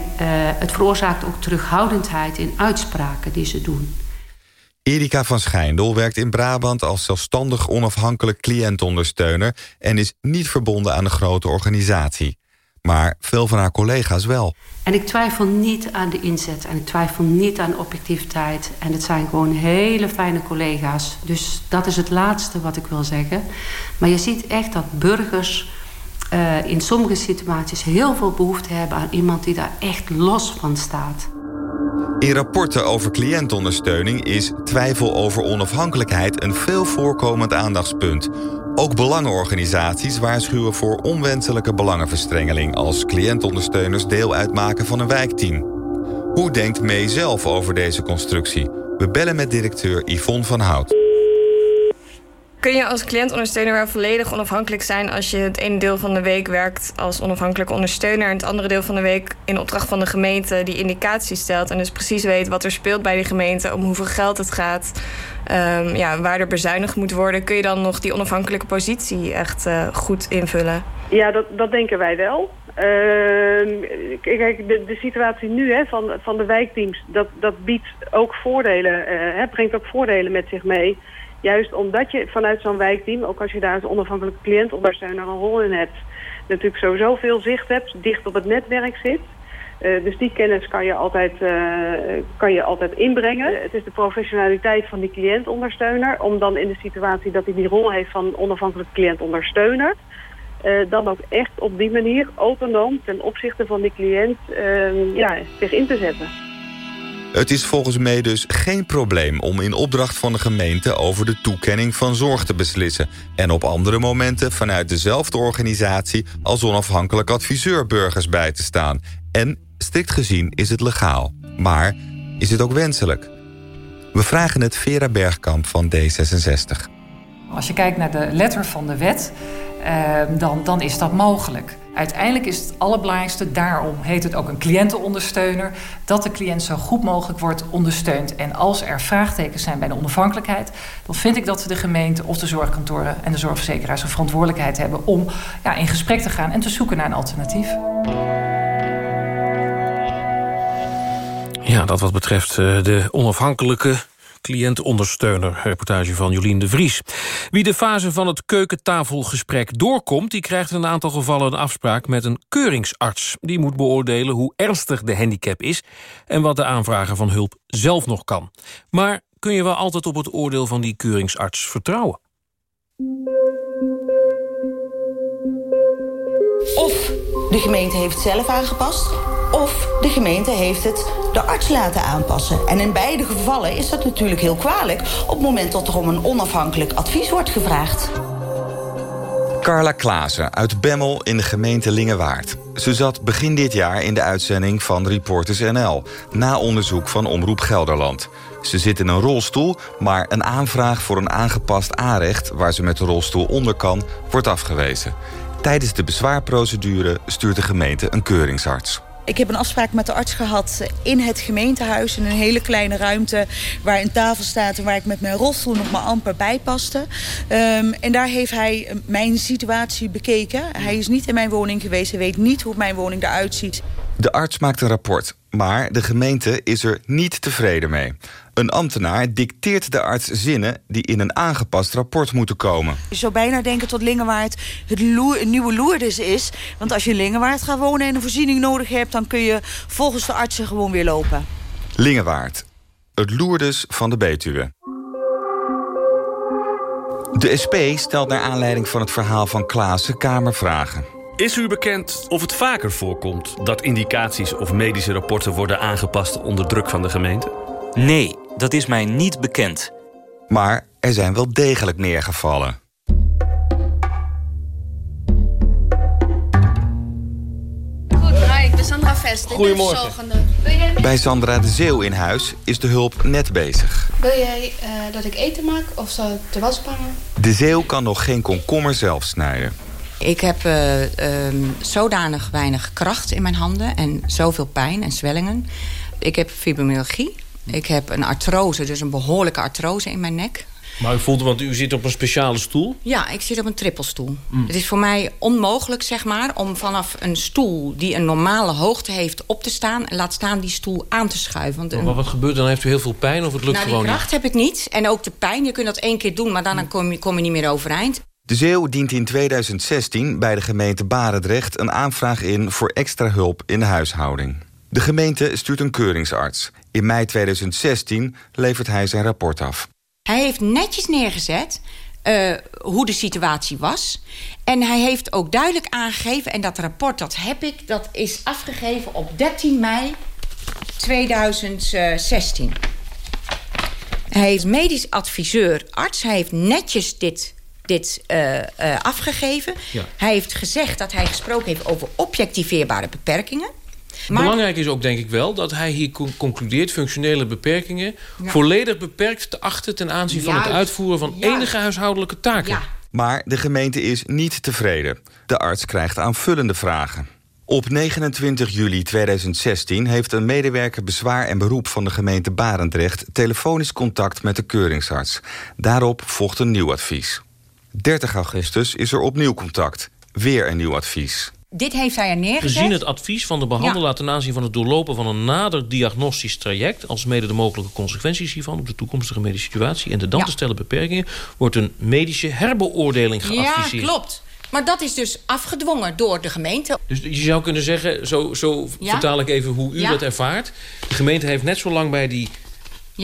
het veroorzaakt ook terughoudendheid in uitspraken die ze doen. Erika van Schijndel werkt in Brabant als zelfstandig onafhankelijk cliëntondersteuner... en is niet verbonden aan een grote organisatie. Maar veel van haar collega's wel. En ik twijfel niet aan de inzet en ik twijfel niet aan objectiviteit. En het zijn gewoon hele fijne collega's. Dus dat is het laatste wat ik wil zeggen. Maar je ziet echt dat burgers uh, in sommige situaties heel veel behoefte hebben aan iemand die daar echt los van staat. In rapporten over cliëntondersteuning is twijfel over onafhankelijkheid een veel voorkomend aandachtspunt. Ook belangenorganisaties waarschuwen voor onwenselijke belangenverstrengeling als cliëntondersteuners deel uitmaken van een wijkteam. Hoe denkt Mee zelf over deze constructie? We bellen met directeur Yvonne van Hout. Kun je als cliëntondersteuner wel volledig onafhankelijk zijn als je het ene deel van de week werkt als onafhankelijke ondersteuner en het andere deel van de week in opdracht van de gemeente die indicaties stelt en dus precies weet wat er speelt bij die gemeente, om hoeveel geld het gaat, um, ja, waar er bezuinigd moet worden, kun je dan nog die onafhankelijke positie echt uh, goed invullen? Ja, dat, dat denken wij wel. Uh, kijk, de, situatie nu hè, van, van de wijkteams, dat, dat biedt ook voordelen, uh, hè, brengt ook voordelen met zich mee Juist omdat je vanuit zo'n wijkteam, ook als je daar als onafhankelijke cliëntondersteuner een rol in hebt, natuurlijk sowieso veel zicht hebt, dicht op het netwerk zit. Uh, dus die kennis kan je, altijd, uh, kan je altijd inbrengen. Het is de professionaliteit van die cliëntondersteuner... om dan in de situatie dat hij die rol heeft van onafhankelijke cliëntondersteuner... Dan ook echt op die manier autonoom ten opzichte van die cliënt ja, zich in te zetten. Het is volgens mij dus geen probleem om in opdracht van de gemeente... over de toekenning van zorg te beslissen... en op andere momenten vanuit dezelfde organisatie... als onafhankelijk adviseur burgers bij te staan. En strikt gezien is het legaal. Maar is het ook wenselijk? We vragen het Vera Bergkamp van D66. Als je kijkt naar de letter van de wet, dan, dan is dat mogelijk. Uiteindelijk is het allerbelangrijkste, daarom heet het ook een cliëntenondersteuner, dat de cliënt zo goed mogelijk wordt ondersteund. En als er vraagtekens zijn bij de onafhankelijkheid, dan vind ik dat de gemeente of de zorgkantoren en de zorgverzekeraars een verantwoordelijkheid hebben om ja, in gesprek te gaan en te zoeken naar een alternatief. Ja, dat wat betreft eh, de onafhankelijke cliëntondersteuner. Reportage van Jolien de Vries. Wie de fase van het keukentafelgesprek doorkomt... die krijgt in een aantal gevallen een afspraak met een keuringsarts. Die moet beoordelen hoe ernstig de handicap is... en wat de aanvrager van hulp zelf nog kan. Maar kun je wel altijd op het oordeel van die keuringsarts vertrouwen? Of de gemeente heeft zelf aangepast of de gemeente heeft het de arts laten aanpassen. En in beide gevallen is dat natuurlijk heel kwalijk... op het moment dat er om een onafhankelijk advies wordt gevraagd. Carla Klaassen uit Bemmel in de gemeente Lingewaard. Ze zat begin dit jaar in de uitzending van Reporters NL... na onderzoek van Omroep Gelderland. Ze zit in een rolstoel, maar een aanvraag voor een aangepast aanrecht... waar ze met de rolstoel onder kan, wordt afgewezen. Tijdens de bezwaarprocedure stuurt de gemeente een keuringsarts. Ik heb een afspraak met de arts gehad in het gemeentehuis... in een hele kleine ruimte waar een tafel staat... en waar ik met mijn rolstoel nog maar amper bij paste. Um, en daar heeft hij mijn situatie bekeken. Hij is niet in mijn woning geweest. Hij weet niet hoe mijn woning eruit ziet. De arts maakt een rapport, maar de gemeente is er niet tevreden mee. Een ambtenaar dicteert de arts zinnen die in een aangepast rapport moeten komen. Je zou bijna denken tot Lingewaard het nieuwe Lourdes is. Want als je in Lingewaard gaat wonen en een voorziening nodig hebt... dan kun je volgens de artsen gewoon weer lopen. Lingewaard, het Lourdes van de Betuwe. De SP stelt naar aanleiding van het verhaal van Klaassen Kamervragen. Is u bekend of het vaker voorkomt dat indicaties of medische rapporten worden aangepast onder druk van de gemeente? Nee, dat is mij niet bekend. Maar er zijn wel degelijk neergevallen. Goed, hi, ik ben Sandra Vest. Goedemorgen. Bij Sandra de Zeeuw in huis is de hulp net bezig. Wil jij uh, dat ik eten maak of zal ik de was? De Zeeuw kan nog geen komkommer zelf snijden. Ik heb uh, um, zodanig weinig kracht in mijn handen en zoveel pijn en zwellingen. Ik heb fibromyalgie. Ik heb een artrose, dus een behoorlijke artrose in mijn nek. Maar u voelt, want u zit op een speciale stoel? Ja, ik zit op een trippelstoel. Mm. Het is voor mij onmogelijk, zeg maar, om vanaf een stoel... die een normale hoogte heeft op te staan... en laat staan die stoel aan te schuiven. Want maar wat gebeurt dan? Heeft u heel veel pijn of het lukt nou, gewoon niet? die kracht heb ik niet. En ook de pijn. Je kunt dat één keer doen, maar dan kom je, kom je niet meer overeind. De Zeeuw dient in 2016 bij de gemeente Barendrecht... een aanvraag in voor extra hulp in de huishouding. De gemeente stuurt een keuringsarts. In mei 2016 levert hij zijn rapport af. Hij heeft netjes neergezet uh, hoe de situatie was. En hij heeft ook duidelijk aangegeven... en dat rapport, dat heb ik, dat is afgegeven op 13 mei 2016. Hij is medisch adviseur, arts. Hij heeft netjes dit dit uh, uh, afgegeven. Ja. Hij heeft gezegd dat hij gesproken heeft over objectiveerbare beperkingen. Maar... Belangrijk is ook denk ik wel dat hij hier concludeert... functionele beperkingen ja. volledig beperkt te achten... ten aanzien van het uitvoeren van enige huishoudelijke taken. Maar de gemeente is niet tevreden. De arts krijgt aanvullende vragen. Op 29 juli 2016 heeft een medewerker bezwaar en beroep van de gemeente Barendrecht... telefonisch contact met de keuringsarts. Daarop volgt een nieuw advies. 30 augustus is er opnieuw contact. Weer een nieuw advies. Dit heeft hij er neergezet. Gezien het advies van de behandelaar ten aanzien van het doorlopen van een nader diagnostisch traject, als mede de mogelijke consequenties hiervan op de toekomstige medische situatie en de dan Ja. te stellen beperkingen, wordt een medische herbeoordeling geadviseerd. Ja, klopt. Maar dat is dus afgedwongen door de gemeente. Dus je zou kunnen zeggen, zo, zo Ja. vertaal ik even hoe u dat ervaart. De gemeente heeft net zo lang bij die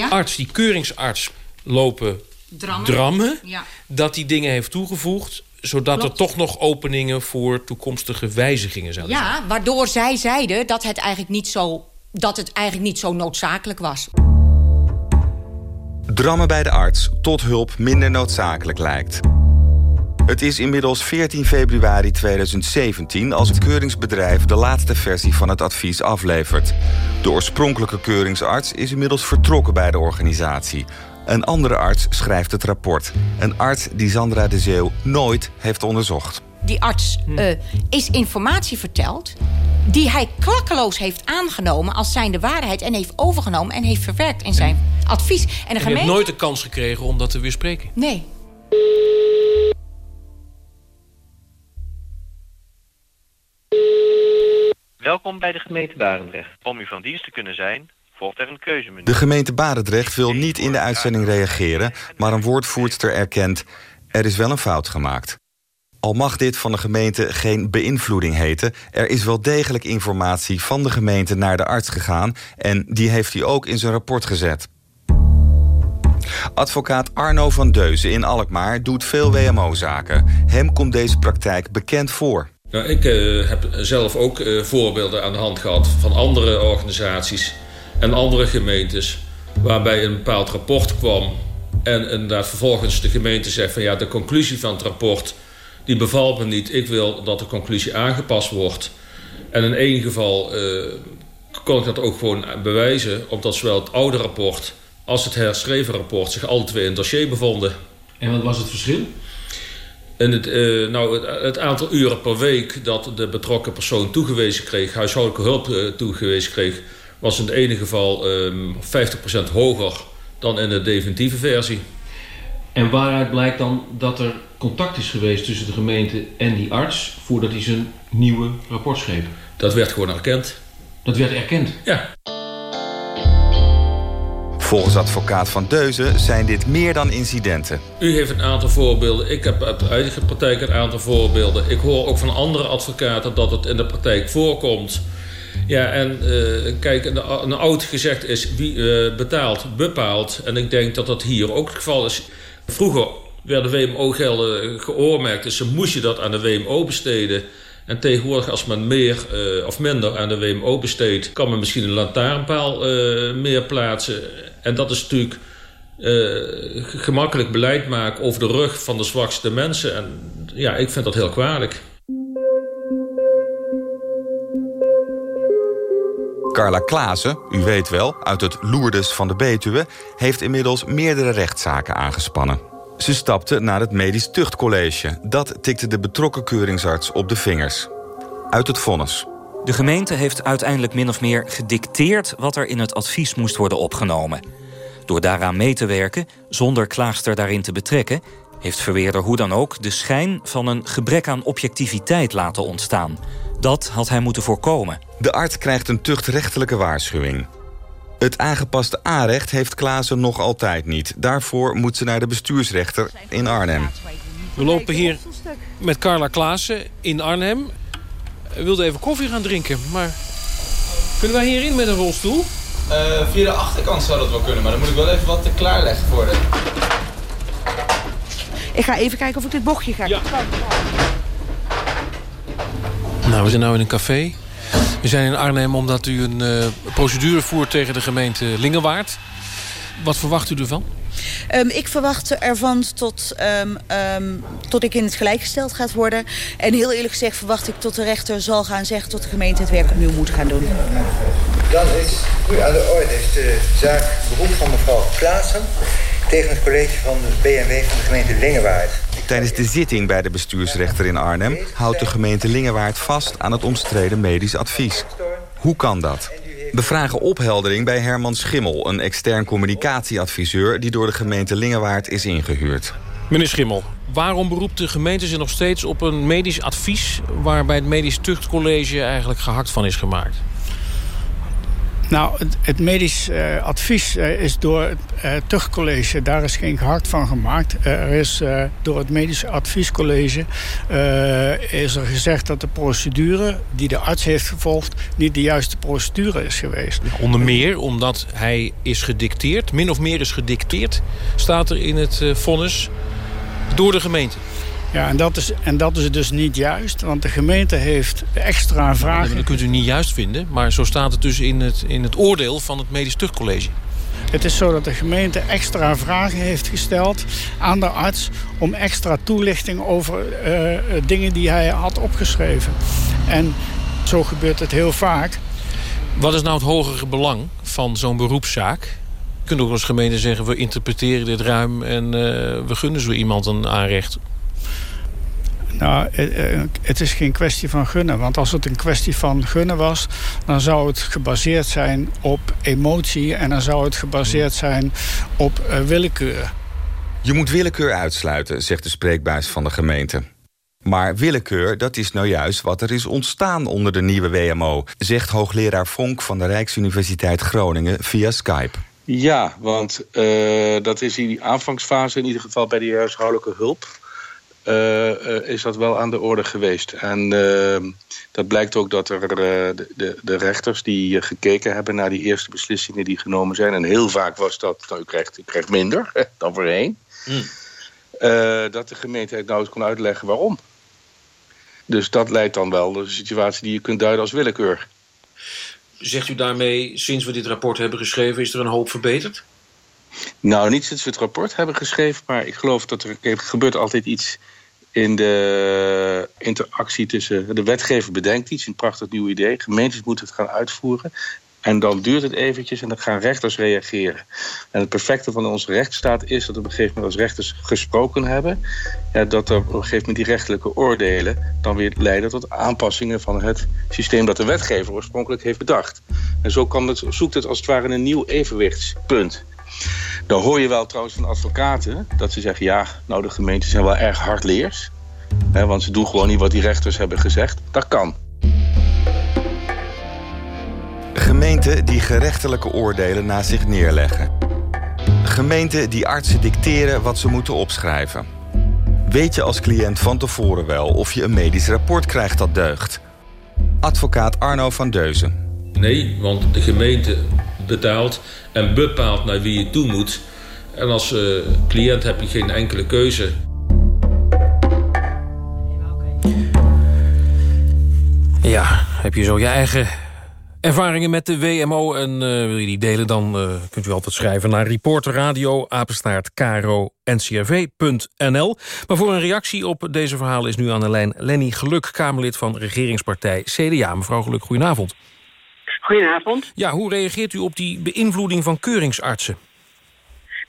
arts, die keuringsarts, lopen Drammen. drammen, Ja. dat die dingen heeft toegevoegd, zodat Klopt. er toch nog openingen voor toekomstige wijzigingen zouden zijn. Ja, waardoor zij zeiden dat het eigenlijk niet zo, dat het eigenlijk niet zo noodzakelijk was. Drammen bij de arts tot hulp minder noodzakelijk lijkt. Het is inmiddels 14 februari 2017 als het keuringsbedrijf de laatste versie van het advies aflevert. De oorspronkelijke keuringsarts is inmiddels vertrokken bij de organisatie. Een andere arts schrijft het rapport. Een arts die Sandra de Zeeuw nooit heeft onderzocht. Die arts eh, is informatie verteld die hij klakkeloos heeft aangenomen als zijnde waarheid... en heeft overgenomen en heeft verwerkt in zijn advies. En de En gemeente... hebt nooit de kans gekregen om dat te weerspreken. Nee. Welkom bij de gemeente Barendrecht. Om u van dienst te kunnen zijn, volgt er een keuzemenu. De gemeente Barendrecht wil niet in de uitzending reageren... maar een woordvoerster erkent... er is wel een fout gemaakt. Al mag dit van de gemeente geen beïnvloeding heten... er is wel degelijk informatie van de gemeente naar de arts gegaan... en die heeft hij ook in zijn rapport gezet. Advocaat Arno van Deuzen in Alkmaar doet veel WMO-zaken. Hem komt deze praktijk bekend voor. Nou, ik eh, heb zelf ook eh, voorbeelden aan de hand gehad van andere organisaties en andere gemeentes, waarbij een bepaald rapport kwam en inderdaad vervolgens de gemeente zegt van ja, de conclusie van het rapport die bevalt me niet, ik wil dat de conclusie aangepast wordt. En in één geval eh, kon ik dat ook gewoon bewijzen, omdat zowel het oude rapport als het herschreven rapport zich alle twee in het dossier bevonden. En wat was het verschil? En het, eh, nou, het, het aantal uren per week dat de betrokken persoon toegewezen kreeg, huishoudelijke hulp eh, toegewezen kreeg, was in het ene geval ehm 50% hoger dan in de definitieve versie. En waaruit blijkt dan dat er contact is geweest tussen de gemeente en die arts... voordat hij zijn nieuwe rapport schreef? Dat werd gewoon erkend. Dat werd erkend? Ja. Volgens advocaat van Deuzen zijn dit meer dan incidenten. U heeft een aantal voorbeelden. Ik heb uit de eigen praktijk een aantal voorbeelden. Ik hoor ook van andere advocaten dat het in de praktijk voorkomt. Ja, en eh, kijk, een, een oud gezegd is wie eh, betaalt, bepaalt. En ik denk dat dat hier ook het geval is. Vroeger werden WMO-gelden geoormerkt, dus dan moest je dat aan de WMO besteden. En tegenwoordig, als men meer eh, of minder aan de WMO besteedt, kan men misschien een lantaarnpaal meer plaatsen. En dat is natuurlijk gemakkelijk beleid maken over de rug van de zwakste mensen. En ja, ik vind dat heel kwalijk. Carla Klaassen, u weet wel, uit het Lourdes van de Betuwe... heeft inmiddels meerdere rechtszaken aangespannen. Ze stapte naar het Medisch Tuchtcollege. Dat tikte de betrokken keuringsarts op de vingers. Uit het vonnis. De gemeente heeft uiteindelijk min of meer gedicteerd wat er in het advies moest worden opgenomen. Door daaraan mee te werken, zonder klaagster daarin te betrekken, heeft Verweerder hoe dan ook de schijn van een gebrek aan objectiviteit laten ontstaan. Dat had hij moeten voorkomen. De arts krijgt een tuchtrechtelijke waarschuwing. Het aangepaste aanrecht heeft Klaassen nog altijd niet. Daarvoor moet ze naar de bestuursrechter in Arnhem. We lopen hier met Carla Klaassen in Arnhem. We wilden even koffie gaan drinken, maar... Kunnen wij hierin met een rolstoel? Eh, via de achterkant zou dat wel kunnen, maar dan moet ik wel even wat te klaarleggen voor de... Ik ga even kijken of ik dit bochtje ga. Ja. Nou, we zijn nu in een café. We zijn in Arnhem omdat u een eh, procedure voert tegen de gemeente Lingewaard. Wat verwacht u ervan? Ehm, ik verwacht ervan tot, ehm, ehm, tot ik in het gelijk gesteld gaat worden. En heel eerlijk gezegd verwacht ik tot de rechter zal gaan zeggen... tot de gemeente het werk opnieuw moet gaan doen. Dan is nu aan de orde is de zaak beroep van mevrouw Klaassen... tegen het college van de BMW van de gemeente Lingewaard. Tijdens de zitting bij de bestuursrechter in Arnhem... houdt de gemeente Lingewaard vast aan het omstreden medisch advies. Hoe kan dat? We vragen opheldering bij Herman Schimmel... een extern communicatieadviseur die door de gemeente Lingewaard is ingehuurd. Meneer Schimmel, waarom beroept de gemeente zich nog steeds op een medisch advies... waarbij het medisch tuchtcollege eigenlijk gehakt van is gemaakt? Nou, het, het medisch uh, advies uh, is door het uh, tuchtcollege, daar is geen gehakt van gemaakt. er is door het medisch adviescollege is er gezegd dat de procedure die de arts heeft gevolgd niet de juiste procedure is geweest. Onder meer omdat hij is gedicteerd, min of meer is gedicteerd, staat er in het vonnis, door de gemeente. Ja, en dat, is, en dat is dus niet juist, want de gemeente heeft extra vragen... Dat kunt u niet juist vinden, maar zo staat het dus in het, in het oordeel van het Medisch Tuchtcollege. Het is zo dat de gemeente extra vragen heeft gesteld aan de arts... om extra toelichting over uh, dingen die hij had opgeschreven. En zo gebeurt het heel vaak. Wat is nou het hogere belang van zo'n beroepszaak? Je kunt ook als gemeente zeggen, we interpreteren dit ruim... en uh, we gunnen zo iemand een aanrecht. Nou, het is geen kwestie van gunnen. Want als het een kwestie van gunnen was... dan zou het gebaseerd zijn op emotie... en dan zou het gebaseerd zijn op uh, willekeur. Je moet willekeur uitsluiten, zegt de spreekbuis van de gemeente. Maar willekeur, dat is nou juist wat er is ontstaan onder de nieuwe WMO... zegt hoogleraar Vonk van de Rijksuniversiteit Groningen via Skype. Ja, want uh, dat is in die aanvangsfase in ieder geval bij de huishoudelijke hulp uh, is dat wel aan de orde geweest. En uh, dat blijkt ook dat er de, de, de, rechters die gekeken hebben naar die eerste beslissingen die genomen zijn. En heel vaak was dat, nou, u krijgt, u krijgt minder dan voorheen. Mm. dat de gemeente het nou eens kon uitleggen waarom. Dus dat leidt dan wel tot een situatie die je kunt duiden als willekeur. Zegt u daarmee, sinds we dit rapport hebben geschreven, is er een hoop verbeterd? Nou, niet sinds we het rapport hebben geschreven, maar ik geloof dat er gebeurt altijd iets in de interactie tussen... De wetgever bedenkt iets, een prachtig nieuw idee. Gemeentes moeten het gaan uitvoeren. En dan duurt het eventjes en dan gaan rechters reageren. En het perfecte van onze rechtsstaat is dat op een gegeven moment als rechters gesproken hebben... Ja, dat er op een gegeven moment die rechtelijke oordelen dan weer leiden tot aanpassingen van het systeem dat de wetgever oorspronkelijk heeft bedacht. En zo kan het, zoekt het als het ware een nieuw evenwichtspunt. Dan hoor je wel trouwens van advocaten dat ze zeggen... ja, nou de gemeenten zijn wel erg hardleers. Hè, want ze doen gewoon niet wat die rechters hebben gezegd. Dat kan. Gemeenten die gerechtelijke oordelen na zich neerleggen. Gemeenten die artsen dicteren wat ze moeten opschrijven. Weet je als cliënt van tevoren wel of je een medisch rapport krijgt dat deugt? Advocaat Arno van Deuzen. Nee, want de gemeente betaalt en bepaalt naar wie je toe moet. En als uh, cliënt heb je geen enkele keuze. Ja, heb je zo je eigen ervaringen met de WMO en uh, wil je die delen... dan uh, kunt u altijd schrijven naar reporterradio, ncrv.nl. Maar voor een reactie op deze verhalen is nu aan de lijn Lenny Geluk... Kamerlid van regeringspartij CDA. Mevrouw Geluk, goedenavond. Goedenavond. Ja, hoe reageert u op die beïnvloeding van keuringsartsen?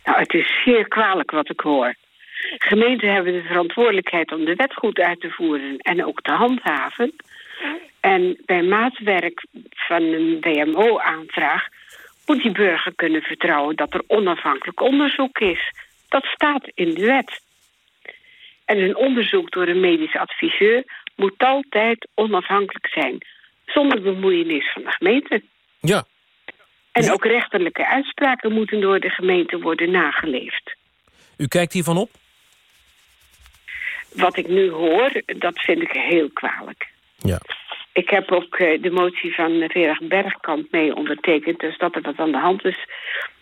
Nou, het is zeer kwalijk wat ik hoor. Gemeenten hebben de verantwoordelijkheid om de wet goed uit te voeren en ook te handhaven. En bij maatwerk van een WMO-aanvraag moet die burger kunnen vertrouwen dat er onafhankelijk onderzoek is. Dat staat in de wet. En een onderzoek door een medisch adviseur moet altijd onafhankelijk zijn zonder bemoeienis van de gemeente. Ja. En ook rechterlijke uitspraken moeten door de gemeente worden nageleefd. U kijkt hiervan op? Wat ik nu hoor, dat vind ik heel kwalijk. Ja. Ik heb ook eh, de motie van Vera Bergkamp mee ondertekend. Dus dat er wat aan de hand is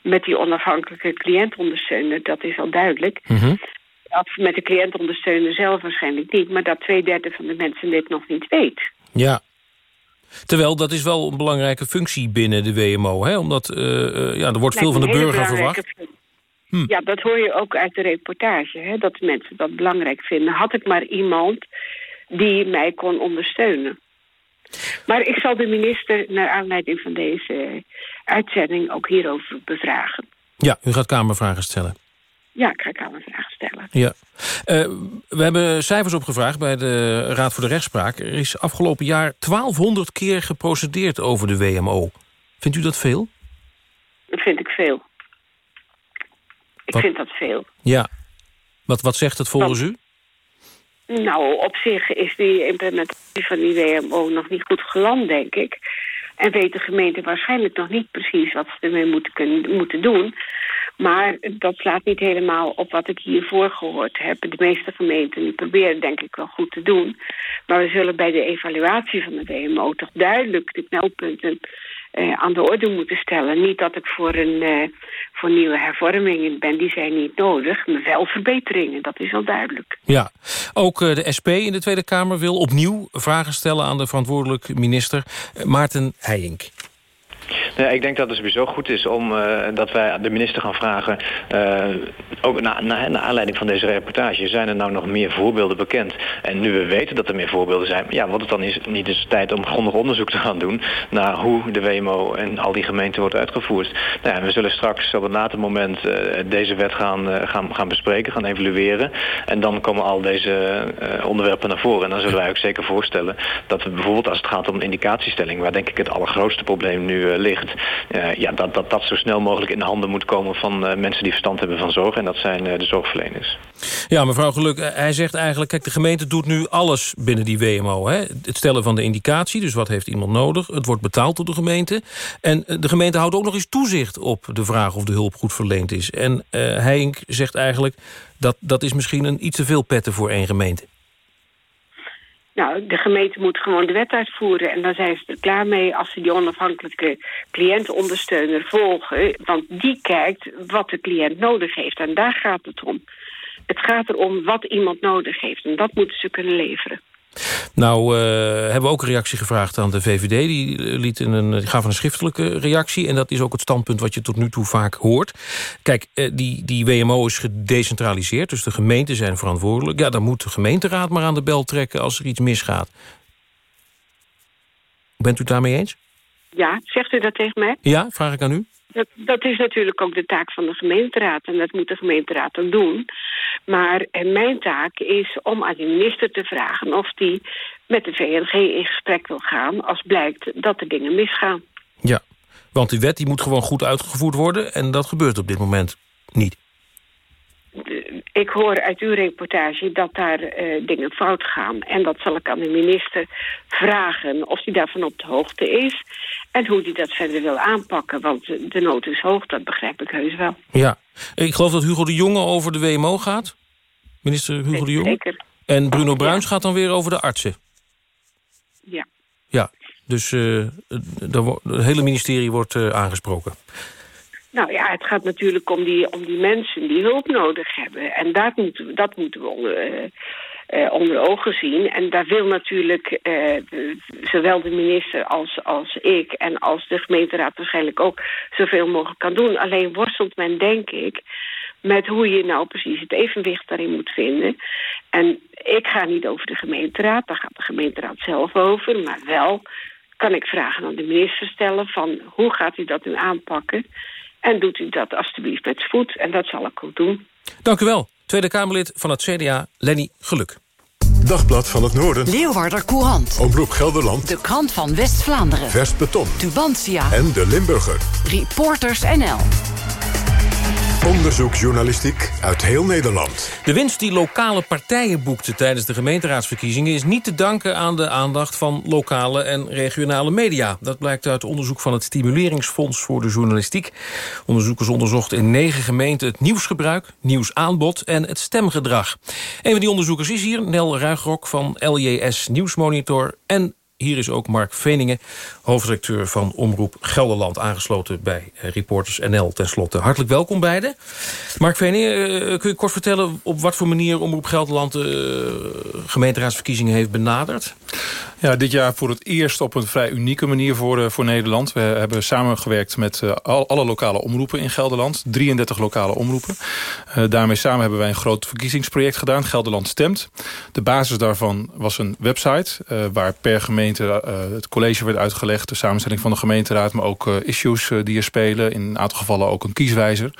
met die onafhankelijke cliëntondersteuner, dat is al duidelijk. Mm Met de cliëntondersteuner zelf waarschijnlijk niet, maar dat twee derde van de mensen dit nog niet weet. Ja, Terwijl dat is wel een belangrijke functie binnen de WMO. Hè? Omdat uh, ja, er wordt veel van de burger verwacht. Hm. Ja, dat hoor je ook uit de reportage. Hè? Dat mensen dat belangrijk vinden. Had ik maar iemand die mij kon ondersteunen. Maar ik zal de minister naar aanleiding van deze uitzending ook hierover bevragen. Ja, u gaat Kamervragen stellen. Ja, ik ga Kamervragen stellen. Ja. Uh, we hebben cijfers opgevraagd bij de Raad voor de Rechtspraak. Er is afgelopen jaar 1200 keer geprocedeerd over de WMO. Vindt u dat veel? Dat vind ik veel. Ik vind dat veel. Ja. Wat, wat zegt het volgens u? Nou, op zich is die implementatie van die WMO nog niet goed geland, denk ik. En weet de gemeente waarschijnlijk nog niet precies wat ze ermee moeten, kunnen, moeten doen. Maar dat slaat niet helemaal op wat ik hiervoor gehoord heb. De meeste gemeenten proberen denk ik wel goed te doen. Maar we zullen bij de evaluatie van de WMO toch duidelijk de knelpunten uh, aan de orde moeten stellen. Niet dat ik voor, een, uh, voor nieuwe hervormingen ben, die zijn niet nodig. Maar wel verbeteringen, dat is al duidelijk. Ja, ook uh, de SP in de Tweede Kamer wil opnieuw vragen stellen... aan de verantwoordelijk minister Maarten Heijink. Nee, ik denk dat het sowieso goed is om uh, dat wij de minister gaan vragen... Uh, ook na, na, aanleiding van deze reportage... zijn er nou nog meer voorbeelden bekend? En nu we weten dat er meer voorbeelden zijn... ja, wordt het dan is, niet eens tijd om grondig onderzoek te gaan doen... naar hoe de WMO en al die gemeenten wordt uitgevoerd. Nou ja, we zullen straks op een later moment uh, deze wet gaan, gaan, gaan bespreken, gaan evalueren. En dan komen al deze onderwerpen naar voren. En dan zullen wij ook zeker voorstellen dat we bijvoorbeeld als het gaat om indicatiestelling... waar denk ik het allergrootste probleem nu ligt... Uh, ja, dat, dat dat zo snel mogelijk in de handen moet komen van uh, mensen die verstand hebben van zorg. En dat zijn uh, de zorgverleners. Ja, mevrouw Geluk, hij zegt eigenlijk... kijk, de gemeente doet nu alles binnen die WMO. Hè? Het stellen van de indicatie, dus wat heeft iemand nodig. Het wordt betaald door de gemeente. En de gemeente houdt ook nog eens toezicht op de vraag of de hulp goed verleend is. En Heink zegt eigenlijk... dat dat is misschien een iets te veel petten voor één gemeente. Nou, de gemeente moet gewoon de wet uitvoeren. En dan zijn ze er klaar mee als ze die onafhankelijke cliëntenondersteuner volgen. Want die kijkt wat de cliënt nodig heeft. En daar gaat het om. Het gaat erom wat iemand nodig heeft. En dat moeten ze kunnen leveren. Nou uh, hebben we ook een reactie gevraagd aan de VVD. Die, liet in een, die gaf een schriftelijke reactie. En dat is ook het standpunt wat je tot nu toe vaak hoort. Kijk, uh, die, die WMO is gedecentraliseerd. Dus de gemeenten zijn verantwoordelijk. Ja, dan moet de gemeenteraad maar aan de bel trekken als er iets misgaat. Bent u het daarmee eens? Ja, zegt u dat tegen mij? Ja, vraag ik aan u. Dat, is natuurlijk ook de taak van de gemeenteraad. En dat moet de gemeenteraad ook doen. Maar mijn taak is om aan de minister te vragen... of die met de VNG in gesprek wil gaan... als blijkt dat er dingen misgaan. Ja, want die wet die moet gewoon goed uitgevoerd worden... en dat gebeurt op dit moment niet. Ik hoor uit uw reportage dat daar uh, dingen fout gaan. En dat zal ik aan de minister vragen of hij daarvan op de hoogte is... en hoe hij dat verder wil aanpakken. Want de nood is hoog, dat begrijp ik heus wel. Ja, ik geloof dat Hugo de Jonge over de WMO gaat. Minister Hugo de Jonge. Zeker. En Bruno Bruins gaat dan weer over de artsen. Ja. Ja, dus uh, het hele ministerie wordt uh, aangesproken. Nou ja, het gaat natuurlijk om die, om die mensen die hulp nodig hebben. En dat moeten we, dat moeten we onder, uh, uh, onder ogen zien. En daar wil natuurlijk uh, zowel de minister als, als ik... en als de gemeenteraad waarschijnlijk ook zoveel mogelijk kan doen. Alleen worstelt men, denk ik, met hoe je nou precies het evenwicht daarin moet vinden. En ik ga niet over de gemeenteraad, daar gaat de gemeenteraad zelf over. Maar wel kan ik vragen aan de minister stellen van hoe gaat u dat nu aanpakken... En doet u dat alstublieft met spoed. En dat zal ik ook doen. Dank u wel. Tweede Kamerlid van het CDA, Lenny Geluk. Dagblad van het Noorden. Leeuwarder Courant. Omroep Gelderland. De krant van West-Vlaanderen. Vers Beton. Tubantia. En De Limburger. Reporters NL. Onderzoeksjournalistiek uit heel Nederland. De winst die lokale partijen boekten tijdens de gemeenteraadsverkiezingen... is niet te danken aan de aandacht van lokale en regionale media. Dat blijkt uit onderzoek van het Stimuleringsfonds voor de Journalistiek. Onderzoekers onderzochten in negen gemeenten het nieuwsgebruik, nieuwsaanbod en het stemgedrag. Een van die onderzoekers is hier, Nel Ruigrok van LJS Nieuwsmonitor... en hier is ook Mark Veningen, hoofdredacteur van Omroep Gelderland... aangesloten bij Reporters NL ten slotte. Hartelijk welkom beiden. Mark Veningen, kun je kort vertellen... op wat voor manier Omroep Gelderland de gemeenteraadsverkiezingen heeft benaderd? Ja, dit jaar voor het eerst op een vrij unieke manier voor, voor Nederland. We hebben samengewerkt met al, alle lokale omroepen in Gelderland. 33 lokale omroepen. Daarmee samen hebben wij een groot verkiezingsproject gedaan. Gelderland stemt. De basis daarvan was een website... Waar per gemeente gemeente, uh, het college werd uitgelegd... de samenstelling van de gemeenteraad, maar ook uh, issues uh, die er spelen. In een aantal gevallen ook een kieswijzer.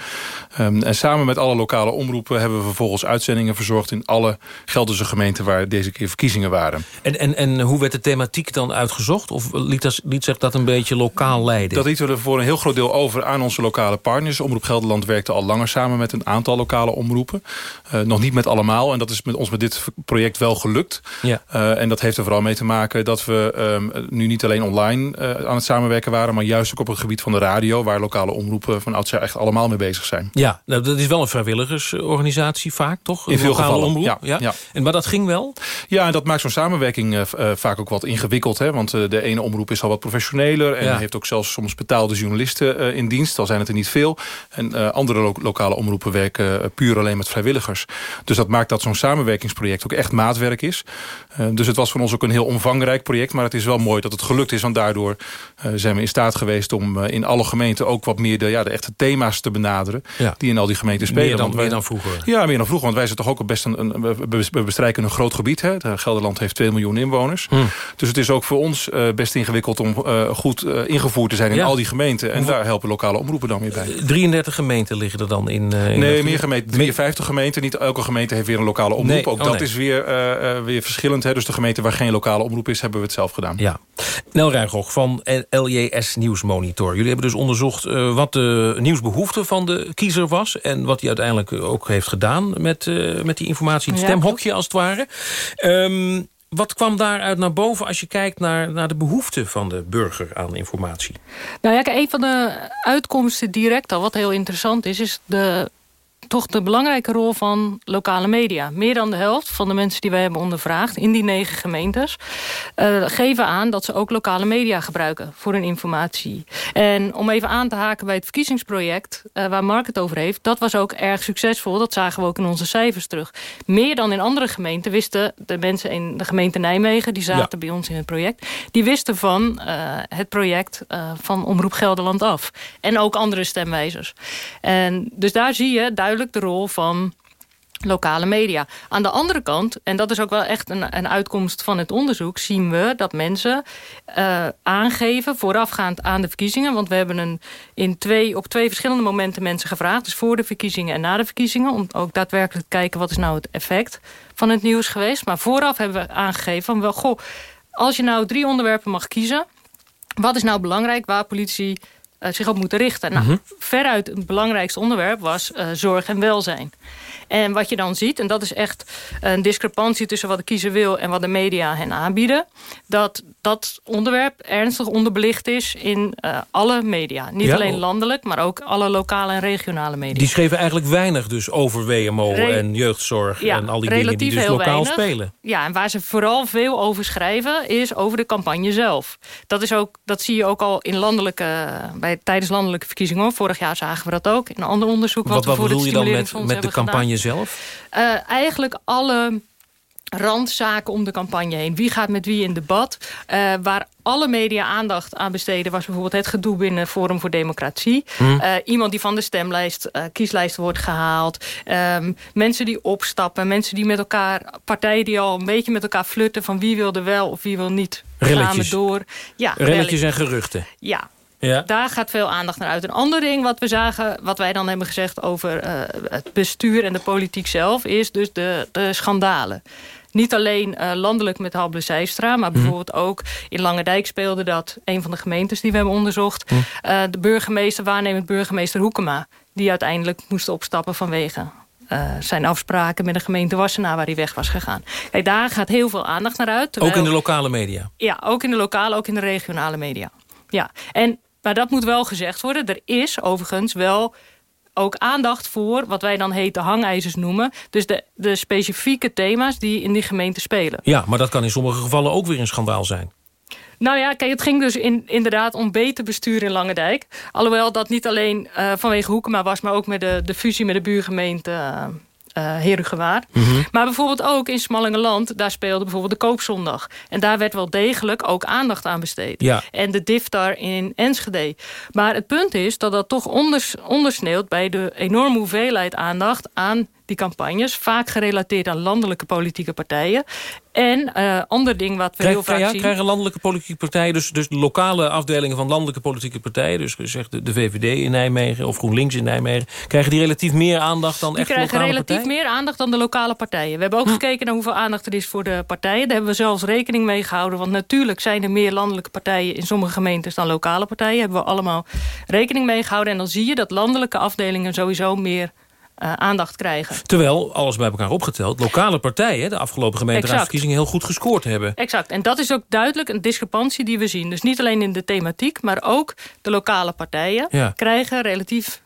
Um, en samen met alle lokale omroepen hebben we vervolgens uitzendingen verzorgd... in alle Gelderse gemeenten waar deze keer verkiezingen waren. En, en, en hoe werd de thematiek dan uitgezocht? Of liet, dat, liet zich dat een beetje lokaal leiden? Dat lieten we voor een heel groot deel over aan onze lokale partners. Omroep Gelderland werkte al langer samen met een aantal lokale omroepen. nog niet met allemaal. En dat is met ons met dit project wel gelukt. Ja. Uh, en dat heeft er vooral mee te maken dat we um, nu niet alleen online uh, aan het samenwerken waren... maar juist ook op het gebied van de radio... waar lokale omroepen van oudsher echt allemaal mee bezig zijn. Ja, nou, dat is wel een vrijwilligersorganisatie vaak, toch? Een In veel gevallen, omroep? ja, ja. ja. En, maar dat ging wel? Ja, en dat maakt zo'n samenwerking uh, vaak ook wat ingewikkeld. Hè? Want de ene omroep is al wat professioneler... en Ja. heeft ook zelfs soms betaalde journalisten in dienst. Al zijn het er niet veel. En andere lo lokale omroepen werken puur alleen met vrijwilligers. Dus dat maakt dat zo'n samenwerkingsproject ook echt maatwerk is. Dus het was voor ons ook een heel omvangrijk project. Maar het is wel mooi dat het gelukt is. Want daardoor uh, zijn we in staat geweest om uh, in alle gemeenten... ook wat meer de, ja, de echte thema's te benaderen. Ja. Die in al die gemeenten spelen. Meer dan, wij- meer dan vroeger. Ja, meer dan vroeger. Want wij zijn toch ook best een, een we- bestrijken een groot gebied. Hè. De Gelderland heeft 2 miljoen inwoners. Hmm. Dus het is ook voor ons uh, best ingewikkeld om goed ingevoerd te zijn in Ja. al die gemeenten. En daar helpen lokale omroepen dan weer bij. 33 gemeenten liggen er dan in... eh, in Nee, meer gemeenten. 53 gemeenten. Niet elke gemeente heeft weer een lokale omroep. Nee, Ook oh, dat nee. is weer, eh, eh, weer verschillend. Hè. Dus de gemeente waar geen lokale omroep is, hebben we het zelf gedaan. Ja. Nel Ruigrog van LJS Nieuwsmonitor. Jullie hebben dus onderzocht eh, wat de nieuwsbehoefte van de kiezer was... en wat hij uiteindelijk ook heeft gedaan met, eh, met die informatie. Het stemhokje als het ware. Ehm, wat kwam daaruit naar boven als je kijkt naar, naar de behoefte van de burger aan informatie? Nou ja, kijk, een van de uitkomsten direct al, wat heel interessant is, is de, toch de belangrijke rol van lokale media. Meer dan de helft van de mensen die wij hebben ondervraagd in die negen gemeentes eh, geven aan dat ze ook lokale media gebruiken voor hun informatie. En om even aan te haken bij het verkiezingsproject eh, waar Mark het over heeft, dat was ook erg succesvol. Dat zagen we ook in onze cijfers terug. Meer dan in andere gemeenten wisten de mensen in de gemeente Nijmegen, die zaten bij ons in het project, die wisten van eh, het project van Omroep Gelderland af. En ook andere stemwijzers. En dus daar zie je duidelijk de rol van lokale media. Aan de andere kant, en dat is ook wel echt een, een uitkomst van het onderzoek... zien we dat mensen eh, aangeven voorafgaand aan de verkiezingen... want we hebben een, in twee, op twee verschillende momenten mensen gevraagd... dus voor de verkiezingen en na de verkiezingen... om ook daadwerkelijk te kijken wat is nou het effect van het nieuws geweest. Maar vooraf hebben we aangegeven van... Wel, goh, als je nou drie onderwerpen mag kiezen... wat is nou belangrijk waar politici eh, zich op moeten richten? Nou, Mhm. veruit het belangrijkste onderwerp was eh, zorg en welzijn. En wat je dan ziet, en dat is echt een discrepantie tussen wat de kiezer wil en wat de media hen aanbieden, dat dat onderwerp ernstig onderbelicht is in eh, alle media. Niet Ja? alleen landelijk, maar ook alle lokale en regionale media. Die schreven eigenlijk weinig dus over WMO Re- en jeugdzorg... Ja, en al die dingen die dus lokaal weinig. spelen. Ja, en waar ze vooral veel over schrijven is over de campagne zelf. Dat, is ook, dat zie je ook al in landelijke, bij, tijdens landelijke verkiezingen. Vorig jaar zagen we dat ook in een ander onderzoek. Wat, Wat, wat bedoel je dan met, met de gedaan. campagne zelf? Eh, eigenlijk alle randzaken om de campagne heen. Wie gaat met wie in debat? Eh, waar alle media aandacht aan besteden... was bijvoorbeeld het gedoe binnen Forum voor Democratie. Hmm. Eh, iemand die van de stemlijst, eh, kieslijst wordt gehaald. Ehm, mensen die opstappen. Mensen die met elkaar... partijen die al een beetje met elkaar flirten... van wie wil er wel of wie wil niet Relletjes. samen door. Ja, Relletjes en geruchten. Ja, Ja. daar gaat veel aandacht naar uit. Een ander ding wat we zagen, wat wij dan hebben gezegd over het bestuur en de politiek zelf, is dus de, de schandalen. Niet alleen eh, landelijk met Halbe Zijstra, maar Mhm. bijvoorbeeld ook in Langendijk speelde dat een van de gemeentes die we hebben onderzocht. Mhm. eh, de burgemeester, waarnemend burgemeester Hoekema, die uiteindelijk moest opstappen vanwege eh, zijn afspraken met de gemeente Wassenaar waar hij weg was gegaan. Kijk, daar gaat heel veel aandacht naar uit. Ook in de lokale media. ja, ook in de lokale, ook in de regionale media. Ja, en, maar dat moet wel gezegd worden. Er is overigens wel ook aandacht voor wat wij dan hete hangijzers noemen. Dus de, de specifieke thema's die in die gemeente spelen. Ja, maar dat kan in sommige gevallen ook weer een schandaal zijn. Nou ja, kijk, het ging dus in, inderdaad om beter bestuur in Langendijk. Alhoewel dat niet alleen eh, vanwege Hoekema was... maar ook met de, de fusie met de buurgemeente eh Herugewaard. Maar bijvoorbeeld ook in Smallingenland... daar speelde bijvoorbeeld de Koopzondag. En daar werd wel degelijk ook aandacht aan besteed. Ja. En de Diftar in Enschede. Maar het punt is dat dat toch onders, ondersneeuwt... bij de enorme hoeveelheid aandacht aan die campagnes... vaak gerelateerd aan landelijke politieke partijen... En uh, ander ding wat we Krijg, heel vaak ja, zien... Krijgen landelijke politieke partijen, dus, dus de lokale afdelingen van landelijke politieke partijen... dus gezegd de, de VVD in Nijmegen of GroenLinks in Nijmegen... krijgen die relatief meer aandacht dan die echt krijgen lokale relatief partijen? meer aandacht dan de lokale partijen. We hebben ook gekeken naar hoeveel aandacht er is voor de partijen. Daar hebben we zelfs rekening mee gehouden. Want natuurlijk zijn er meer landelijke partijen in sommige gemeentes dan lokale partijen. Daar hebben we allemaal rekening mee gehouden. En dan zie je dat landelijke afdelingen sowieso meer uh, aandacht krijgen. Terwijl, alles bij elkaar opgeteld... lokale partijen de afgelopen gemeenteraadsverkiezingen heel goed gescoord hebben. Exact. En dat is ook duidelijk een discrepantie die we zien. Dus niet alleen in de thematiek, maar ook de lokale partijen... Ja. krijgen relatief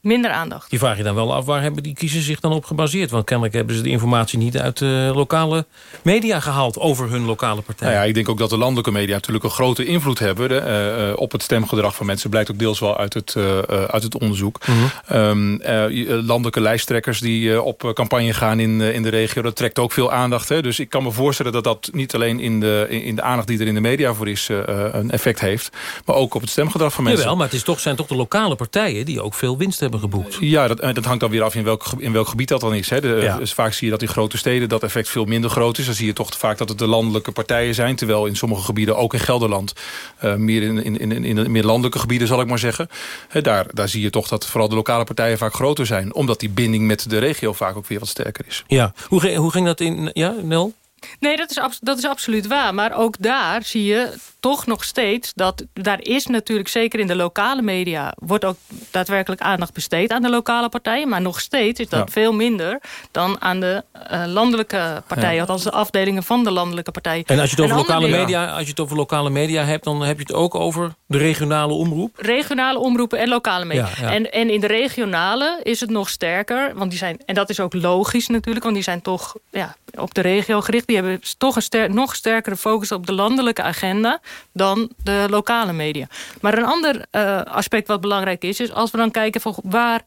minder aandacht. Je vraagt je dan wel af, waar hebben die kiezers zich dan op gebaseerd? Want kennelijk hebben ze de informatie niet uit de lokale media gehaald... over hun lokale partij. Nou ja, ik denk ook dat de landelijke media natuurlijk een grote invloed hebben... De, uh, op het stemgedrag van mensen. blijkt ook deels wel uit het, uh, uit het onderzoek. Mhm. Mm -hmm. um, landelijke lijsttrekkers die op campagne gaan in, in de regio... dat trekt ook veel aandacht. Hè? Dus ik kan me voorstellen dat dat niet alleen in de, in de aandacht... die er in de media voor is, een effect heeft... maar ook op het stemgedrag van mensen. Jawel, maar het is toch, zijn toch de lokale partijen... die ook veel winst hebben Geboekt. Ja, dat, dat hangt dan weer af in welk, in welk gebied dat dan is. Hè. De, Ja. dus vaak zie je dat in grote steden dat effect veel minder groot is. Dan zie je toch vaak dat het de landelijke partijen zijn. Terwijl in sommige gebieden, ook in Gelderland... eh, meer in, in, in, in de meer landelijke gebieden, zal ik maar zeggen. Hè, daar, daar zie je toch dat vooral de lokale partijen vaak groter zijn. Omdat die binding met de regio vaak ook weer wat sterker is. Ja, hoe, ging- hoe ging dat in... Ja, Nel? Nee, dat is, abs- dat is absoluut waar. Maar ook daar zie je toch nog steeds dat daar is natuurlijk zeker in de lokale media wordt ook daadwerkelijk aandacht besteed aan de lokale partijen. Maar nog steeds is dat Ja. veel minder dan aan de eh, landelijke partijen. Ja. Althans de afdelingen van de landelijke partijen. En als je, het over lokale media, als je het over lokale media hebt... dan heb je het ook over de regionale omroep? regionale omroepen en lokale media. Ja. En, en in de regionale is het nog sterker. Want die zijn, en dat is ook logisch natuurlijk. Want die zijn toch ja, op de regio gericht. Die hebben toch een ster- nog sterkere focus op de landelijke agenda... dan de lokale media. Maar een ander eh, aspect wat belangrijk is... is als we dan kijken van waar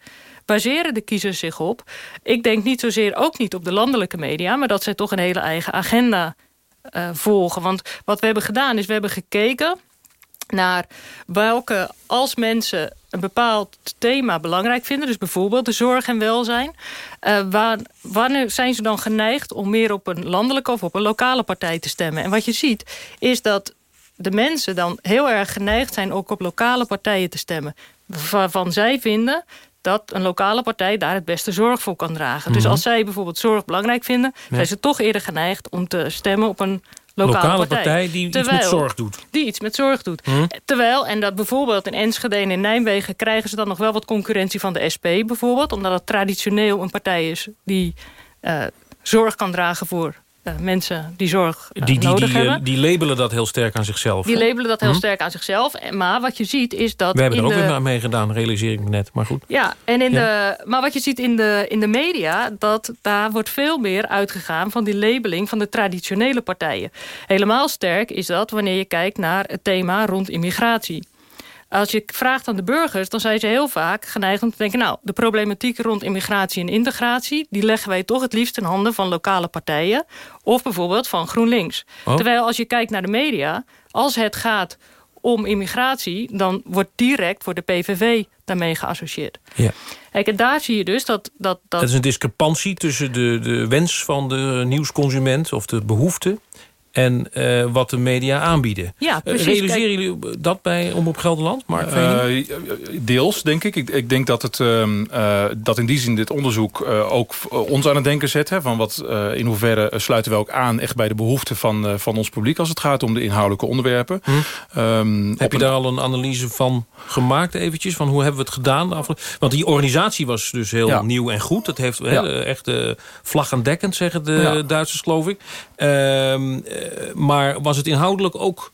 baseren de kiezers zich op. Ik denk niet zozeer ook niet op de landelijke media... maar dat zij toch een hele eigen agenda eh, volgen. Want wat we hebben gedaan is we hebben gekeken naar welke, als mensen een bepaald thema belangrijk vinden... dus bijvoorbeeld de zorg en welzijn... eh, waar, wanneer zijn ze dan geneigd om meer op een landelijke of op een lokale partij te stemmen? En wat je ziet is dat de mensen dan heel erg geneigd zijn... ook op lokale partijen te stemmen. Waarvan zij vinden dat een lokale partij daar het beste zorg voor kan dragen. Dus Mhm. als zij bijvoorbeeld zorg belangrijk vinden... Ja. zijn ze toch eerder geneigd om te stemmen op een lokale, Lokale partij die iets met zorg doet. Die iets met zorg doet. Hm. Terwijl, en dat bijvoorbeeld in Enschede en in Nijmegen... krijgen ze dan nog wel wat concurrentie van de SP bijvoorbeeld. Omdat het traditioneel een partij is die eh, zorg kan dragen voor eh, mensen die zorg eh, Die, die, nodig die, eh, hebben. die labelen dat heel sterk aan zichzelf. Die labelen dat heel Hm? sterk aan zichzelf. Maar wat je ziet is dat We hebben er ook de... weer mee gedaan, realiseer ik me net. Maar goed. Ja, en in Ja. De, maar wat je ziet in de, in de media... dat daar wordt veel meer uitgegaan van die labeling van de traditionele partijen. Helemaal sterk is dat wanneer je kijkt naar het thema rond immigratie. Als je vraagt aan de burgers, dan zijn ze heel vaak geneigd om te denken... nou, de problematiek rond immigratie en integratie... die leggen wij toch het liefst in handen van lokale partijen... of bijvoorbeeld van GroenLinks. Oh. Terwijl als je kijkt naar de media... als het gaat om immigratie... dan wordt direct voor de PVV daarmee geassocieerd. Ja. Kijk, en daar zie je dus dat... dat, dat Dat is een discrepantie tussen de, de wens van de nieuwsconsument... of de behoefte en eh, wat de media aanbieden. Ja, Eh, precies. realiseren jullie dat bij Omroep Gelderland? Mark? Eh, deels, denk ik. ik. Ik denk dat, het, ehm, eh, dat in die zin dit onderzoek eh, ook ons aan het denken zet. Hè, van wat, eh, in hoeverre sluiten we ook aan echt bij de behoeften van, eh, van ons publiek... als het gaat om de inhoudelijke onderwerpen. Ehm, Hm. Heb je daar al een analyse van gemaakt eventjes? Van hoe hebben we het gedaan? Want die organisatie was dus heel Ja. nieuw en goed. Dat heeft Ja. echt uh, vlaggendekkend, zeggen de Ja. Duitsers, geloof ik. Ehm, eh, maar was het inhoudelijk ook...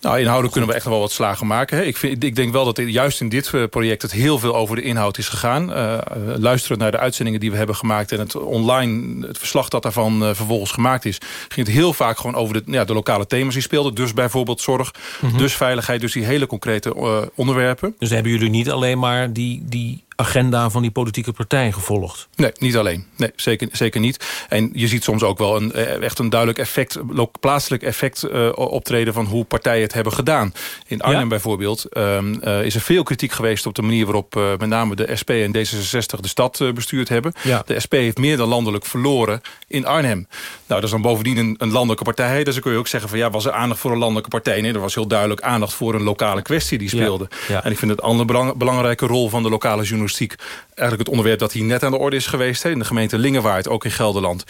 Nou, inhoudelijk kunnen we echt wel wat slagen maken. Hè. Ik, vind, ik denk wel dat juist in dit eh, project het heel veel over de inhoud is gegaan. Uh, luisterend naar de uitzendingen die we hebben gemaakt... en het online, het verslag dat daarvan uh, vervolgens gemaakt is... ging het heel vaak gewoon over de, ja, de lokale thema's die speelden. Dus bijvoorbeeld zorg, Mhm. dus veiligheid. Dus die hele concrete uh, onderwerpen. Dus hebben jullie niet alleen maar die, die agenda van die politieke partij gevolgd. Nee, niet alleen. Nee, zeker, zeker niet. En je ziet soms ook wel een, eh, echt een duidelijk effect, plaatselijk effect uh, optreden van hoe partijen het hebben gedaan. In Arnhem ja? bijvoorbeeld um, uh, is er veel kritiek geweest op de manier waarop uh, met name de SP en D66 de stad bestuurd hebben. Ja. De SP heeft meer dan landelijk verloren in Arnhem. Nou, dat is dan bovendien een, een landelijke partij. Dus dan kun je ook zeggen van ja, was er aandacht voor een landelijke partij? Nee, er was heel duidelijk aandacht voor een lokale kwestie die speelde. Ja. En ik vind het andere belang, belangrijke rol van de lokale journalistiek eigenlijk het onderwerp dat hier net aan de orde is geweest... Hè, in de gemeente Lingewaard, ook in Gelderland...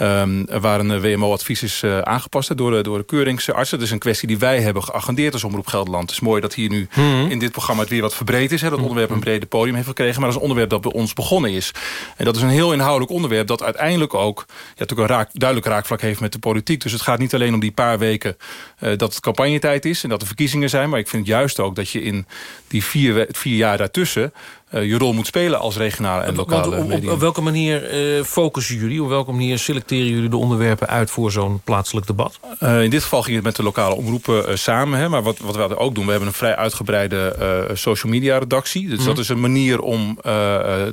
Um, waar een WMO-advies is uh, aangepast door de, door de keuringsarts. Dat is een kwestie die wij hebben geagendeerd als Omroep Gelderland. Het is mooi dat hier nu -hmm. in dit programma het weer wat verbreed is. Hè, dat onderwerp een brede podium heeft gekregen. Maar dat is een onderwerp dat bij ons begonnen is. En dat is een heel inhoudelijk onderwerp... dat uiteindelijk ook ja, natuurlijk een raak, duidelijk raakvlak heeft met de politiek. Dus het gaat niet alleen om die paar weken uh, dat het campagnetijd is... en dat er verkiezingen zijn. Maar ik vind juist ook dat je in die vier, vier jaar daartussen je rol moet spelen als regionale en lokale op, media. Op, welke manier uh, focussen jullie? Op welke manier selecteren jullie de onderwerpen uit voor zo'n plaatselijk debat? Uh, in dit geval ging het met de lokale omroepen samen. Hè, maar wat, wat we ook doen, we hebben een vrij uitgebreide social media redactie. Dus mm. dat is een manier om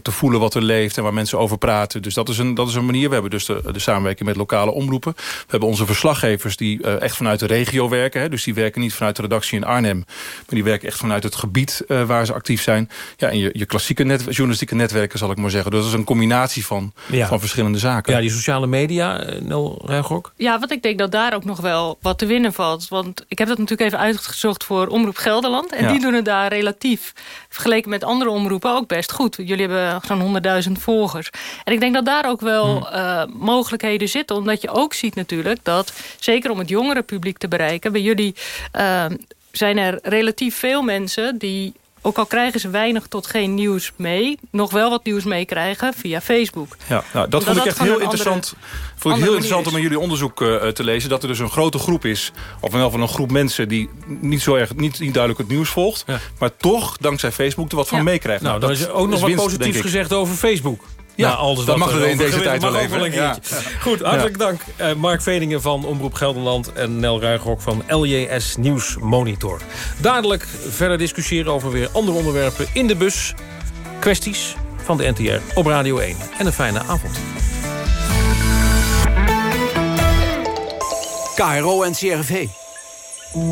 te voelen wat er leeft en waar mensen over praten. Dus dat is een, dat is een manier. We hebben dus de, de samenwerking met lokale omroepen. We hebben onze verslaggevers die echt vanuit de regio werken. Hè, dus die werken niet vanuit de redactie in Arnhem. Maar die werken echt vanuit het gebied waar ze actief zijn. Ja, en je, je klassieke net, journalistieke netwerken, zal ik maar zeggen. Dus dat is een combinatie van, ja. van verschillende zaken. Ja, die sociale media, Nel Rijgok? Ja, wat ik denk dat daar ook nog wel wat te winnen valt. Want ik heb dat natuurlijk even uitgezocht voor Omroep Gelderland. En ja. die doen het daar relatief, vergeleken met andere omroepen, ook best goed. Jullie hebben zo'n 100.000 volgers. En ik denk dat daar ook wel hmm. uh, mogelijkheden zitten. Omdat je ook ziet natuurlijk dat, zeker om het jongere publiek te bereiken... bij jullie uh, zijn er relatief veel mensen die ook al krijgen ze weinig tot geen nieuws mee... nog wel wat nieuws meekrijgen via Facebook. Ja, nou, dat vond ik echt heel interessant, vond ik heel interessant om in jullie onderzoek uh, te lezen... dat er dus een grote groep is, of in ieder geval een groep mensen... die niet zo erg niet, niet duidelijk het nieuws volgt... Ja. maar toch dankzij Facebook er wat van ja. meekrijgt. Nou, nou dan is ook nog wat positiefs gezegd over Facebook. Ja, nou, alles dat mag er in deze tijd wel even. Ja. Goed, hartelijk ja. dank. Uh, Mark Veningen van Omroep Gelderland... en Nel Ruigrok van LJS Nieuws Monitor. Dadelijk verder discussiëren over weer andere onderwerpen in de bus. Kwesties van de NTR op Radio 1. En een fijne avond. KRO en CRV.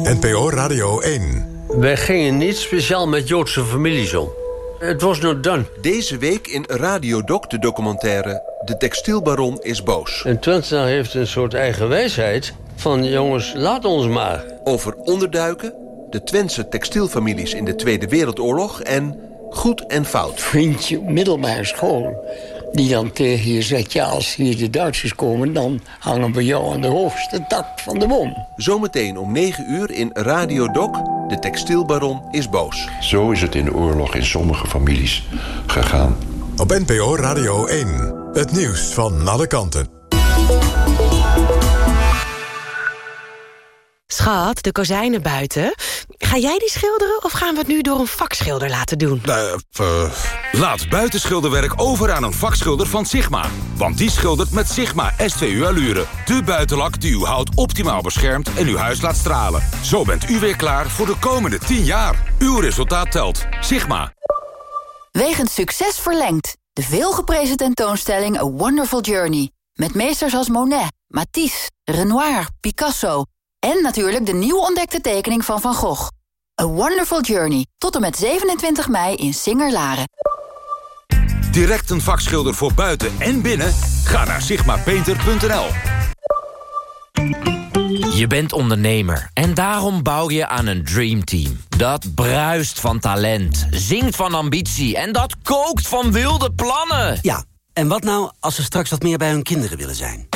NPO Radio 1. Wij gingen niet speciaal met Joodse families om. Het was not done. Deze week in Radio Doc de documentaire... De textielbaron is boos. En Twente heeft een soort eigen wijsheid... van jongens, laat ons maar. Over onderduiken, de Twentse textielfamilies in de Tweede Wereldoorlog... en goed en fout. Vriendje middelbare school die dan tegen je zegt... ja, als hier de Duitsers komen... dan hangen we jou aan de hoogste tak van de boom. Zometeen om 9 uur in Radio Doc... De textielbaron is boos. Zo is het in de oorlog in sommige families gegaan. Op NPO Radio 1. Het nieuws van alle kanten. Schat, de kozijnen buiten. Ga jij die schilderen of gaan we het nu door een vakschilder laten doen? Uh, uh, laat buitenschilderwerk over aan een vakschilder van Sigma. Want die schildert met Sigma S2U Allure. De buitenlak die uw hout optimaal beschermt en uw huis laat stralen. Zo bent u weer klaar voor de komende 10 jaar. Uw resultaat telt. Sigma. Wegens succes verlengd. De veelgeprezen tentoonstelling A Wonderful Journey. Met meesters als Monet, Matisse, Renoir, Picasso... En natuurlijk de nieuw ontdekte tekening van Van Gogh. A Wonderful Journey. Tot en met 27 mei in Singer-Laren. Direct een vakschilder voor buiten en binnen? Ga naar sigmapainter.nl Je bent ondernemer en daarom bouw je aan een dreamteam. Dat bruist van talent, zingt van ambitie en dat kookt van wilde plannen. Ja, en wat nou als ze straks wat meer bij hun kinderen willen zijn?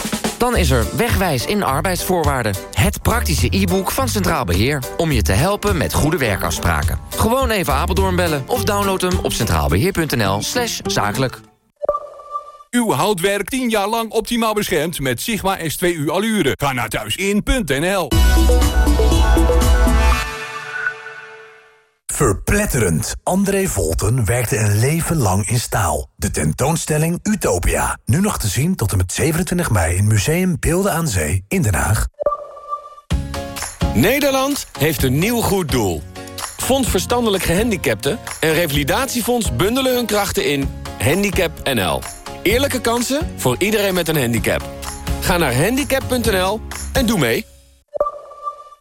Dan is er Wegwijs in arbeidsvoorwaarden. Het praktische e-book van Centraal Beheer. Om je te helpen met goede werkafspraken. Gewoon even Apeldoorn bellen of download hem op centraalbeheer.nl slash zakelijk. Uw houtwerk 10 jaar lang optimaal beschermd met Sigma S2U Allure. Ga naar thuisin.nl Verpletterend. André Volten werkte een leven lang in staal. De tentoonstelling Utopia. Nu nog te zien tot en met 27 mei in Museum Beelden aan Zee in Den Haag. Nederland heeft een nieuw goed doel. Fonds Verstandelijk Gehandicapten en Revalidatiefonds bundelen hun krachten in Handicap NL. Eerlijke kansen voor iedereen met een handicap. Ga naar handicap.nl en doe mee.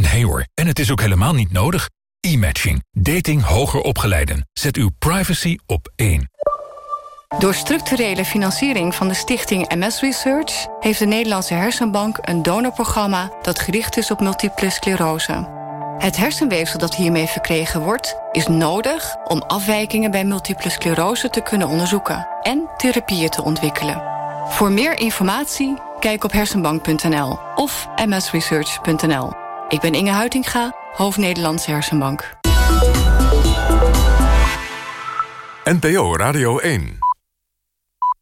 Nee hoor, en het is ook helemaal niet nodig. E-matching. Dating hoger opgeleiden. Zet uw privacy op één. Door structurele financiering van de stichting MS Research... heeft de Nederlandse Hersenbank een donorprogramma... dat gericht is op multiple sclerose. Het hersenweefsel dat hiermee verkregen wordt... is nodig om afwijkingen bij multiple sclerose te kunnen onderzoeken... en therapieën te ontwikkelen. Voor meer informatie, kijk op hersenbank.nl of msresearch.nl. Ik ben Inge Huitinga, hoofd Nederlandse Hersenbank. NPO Radio 1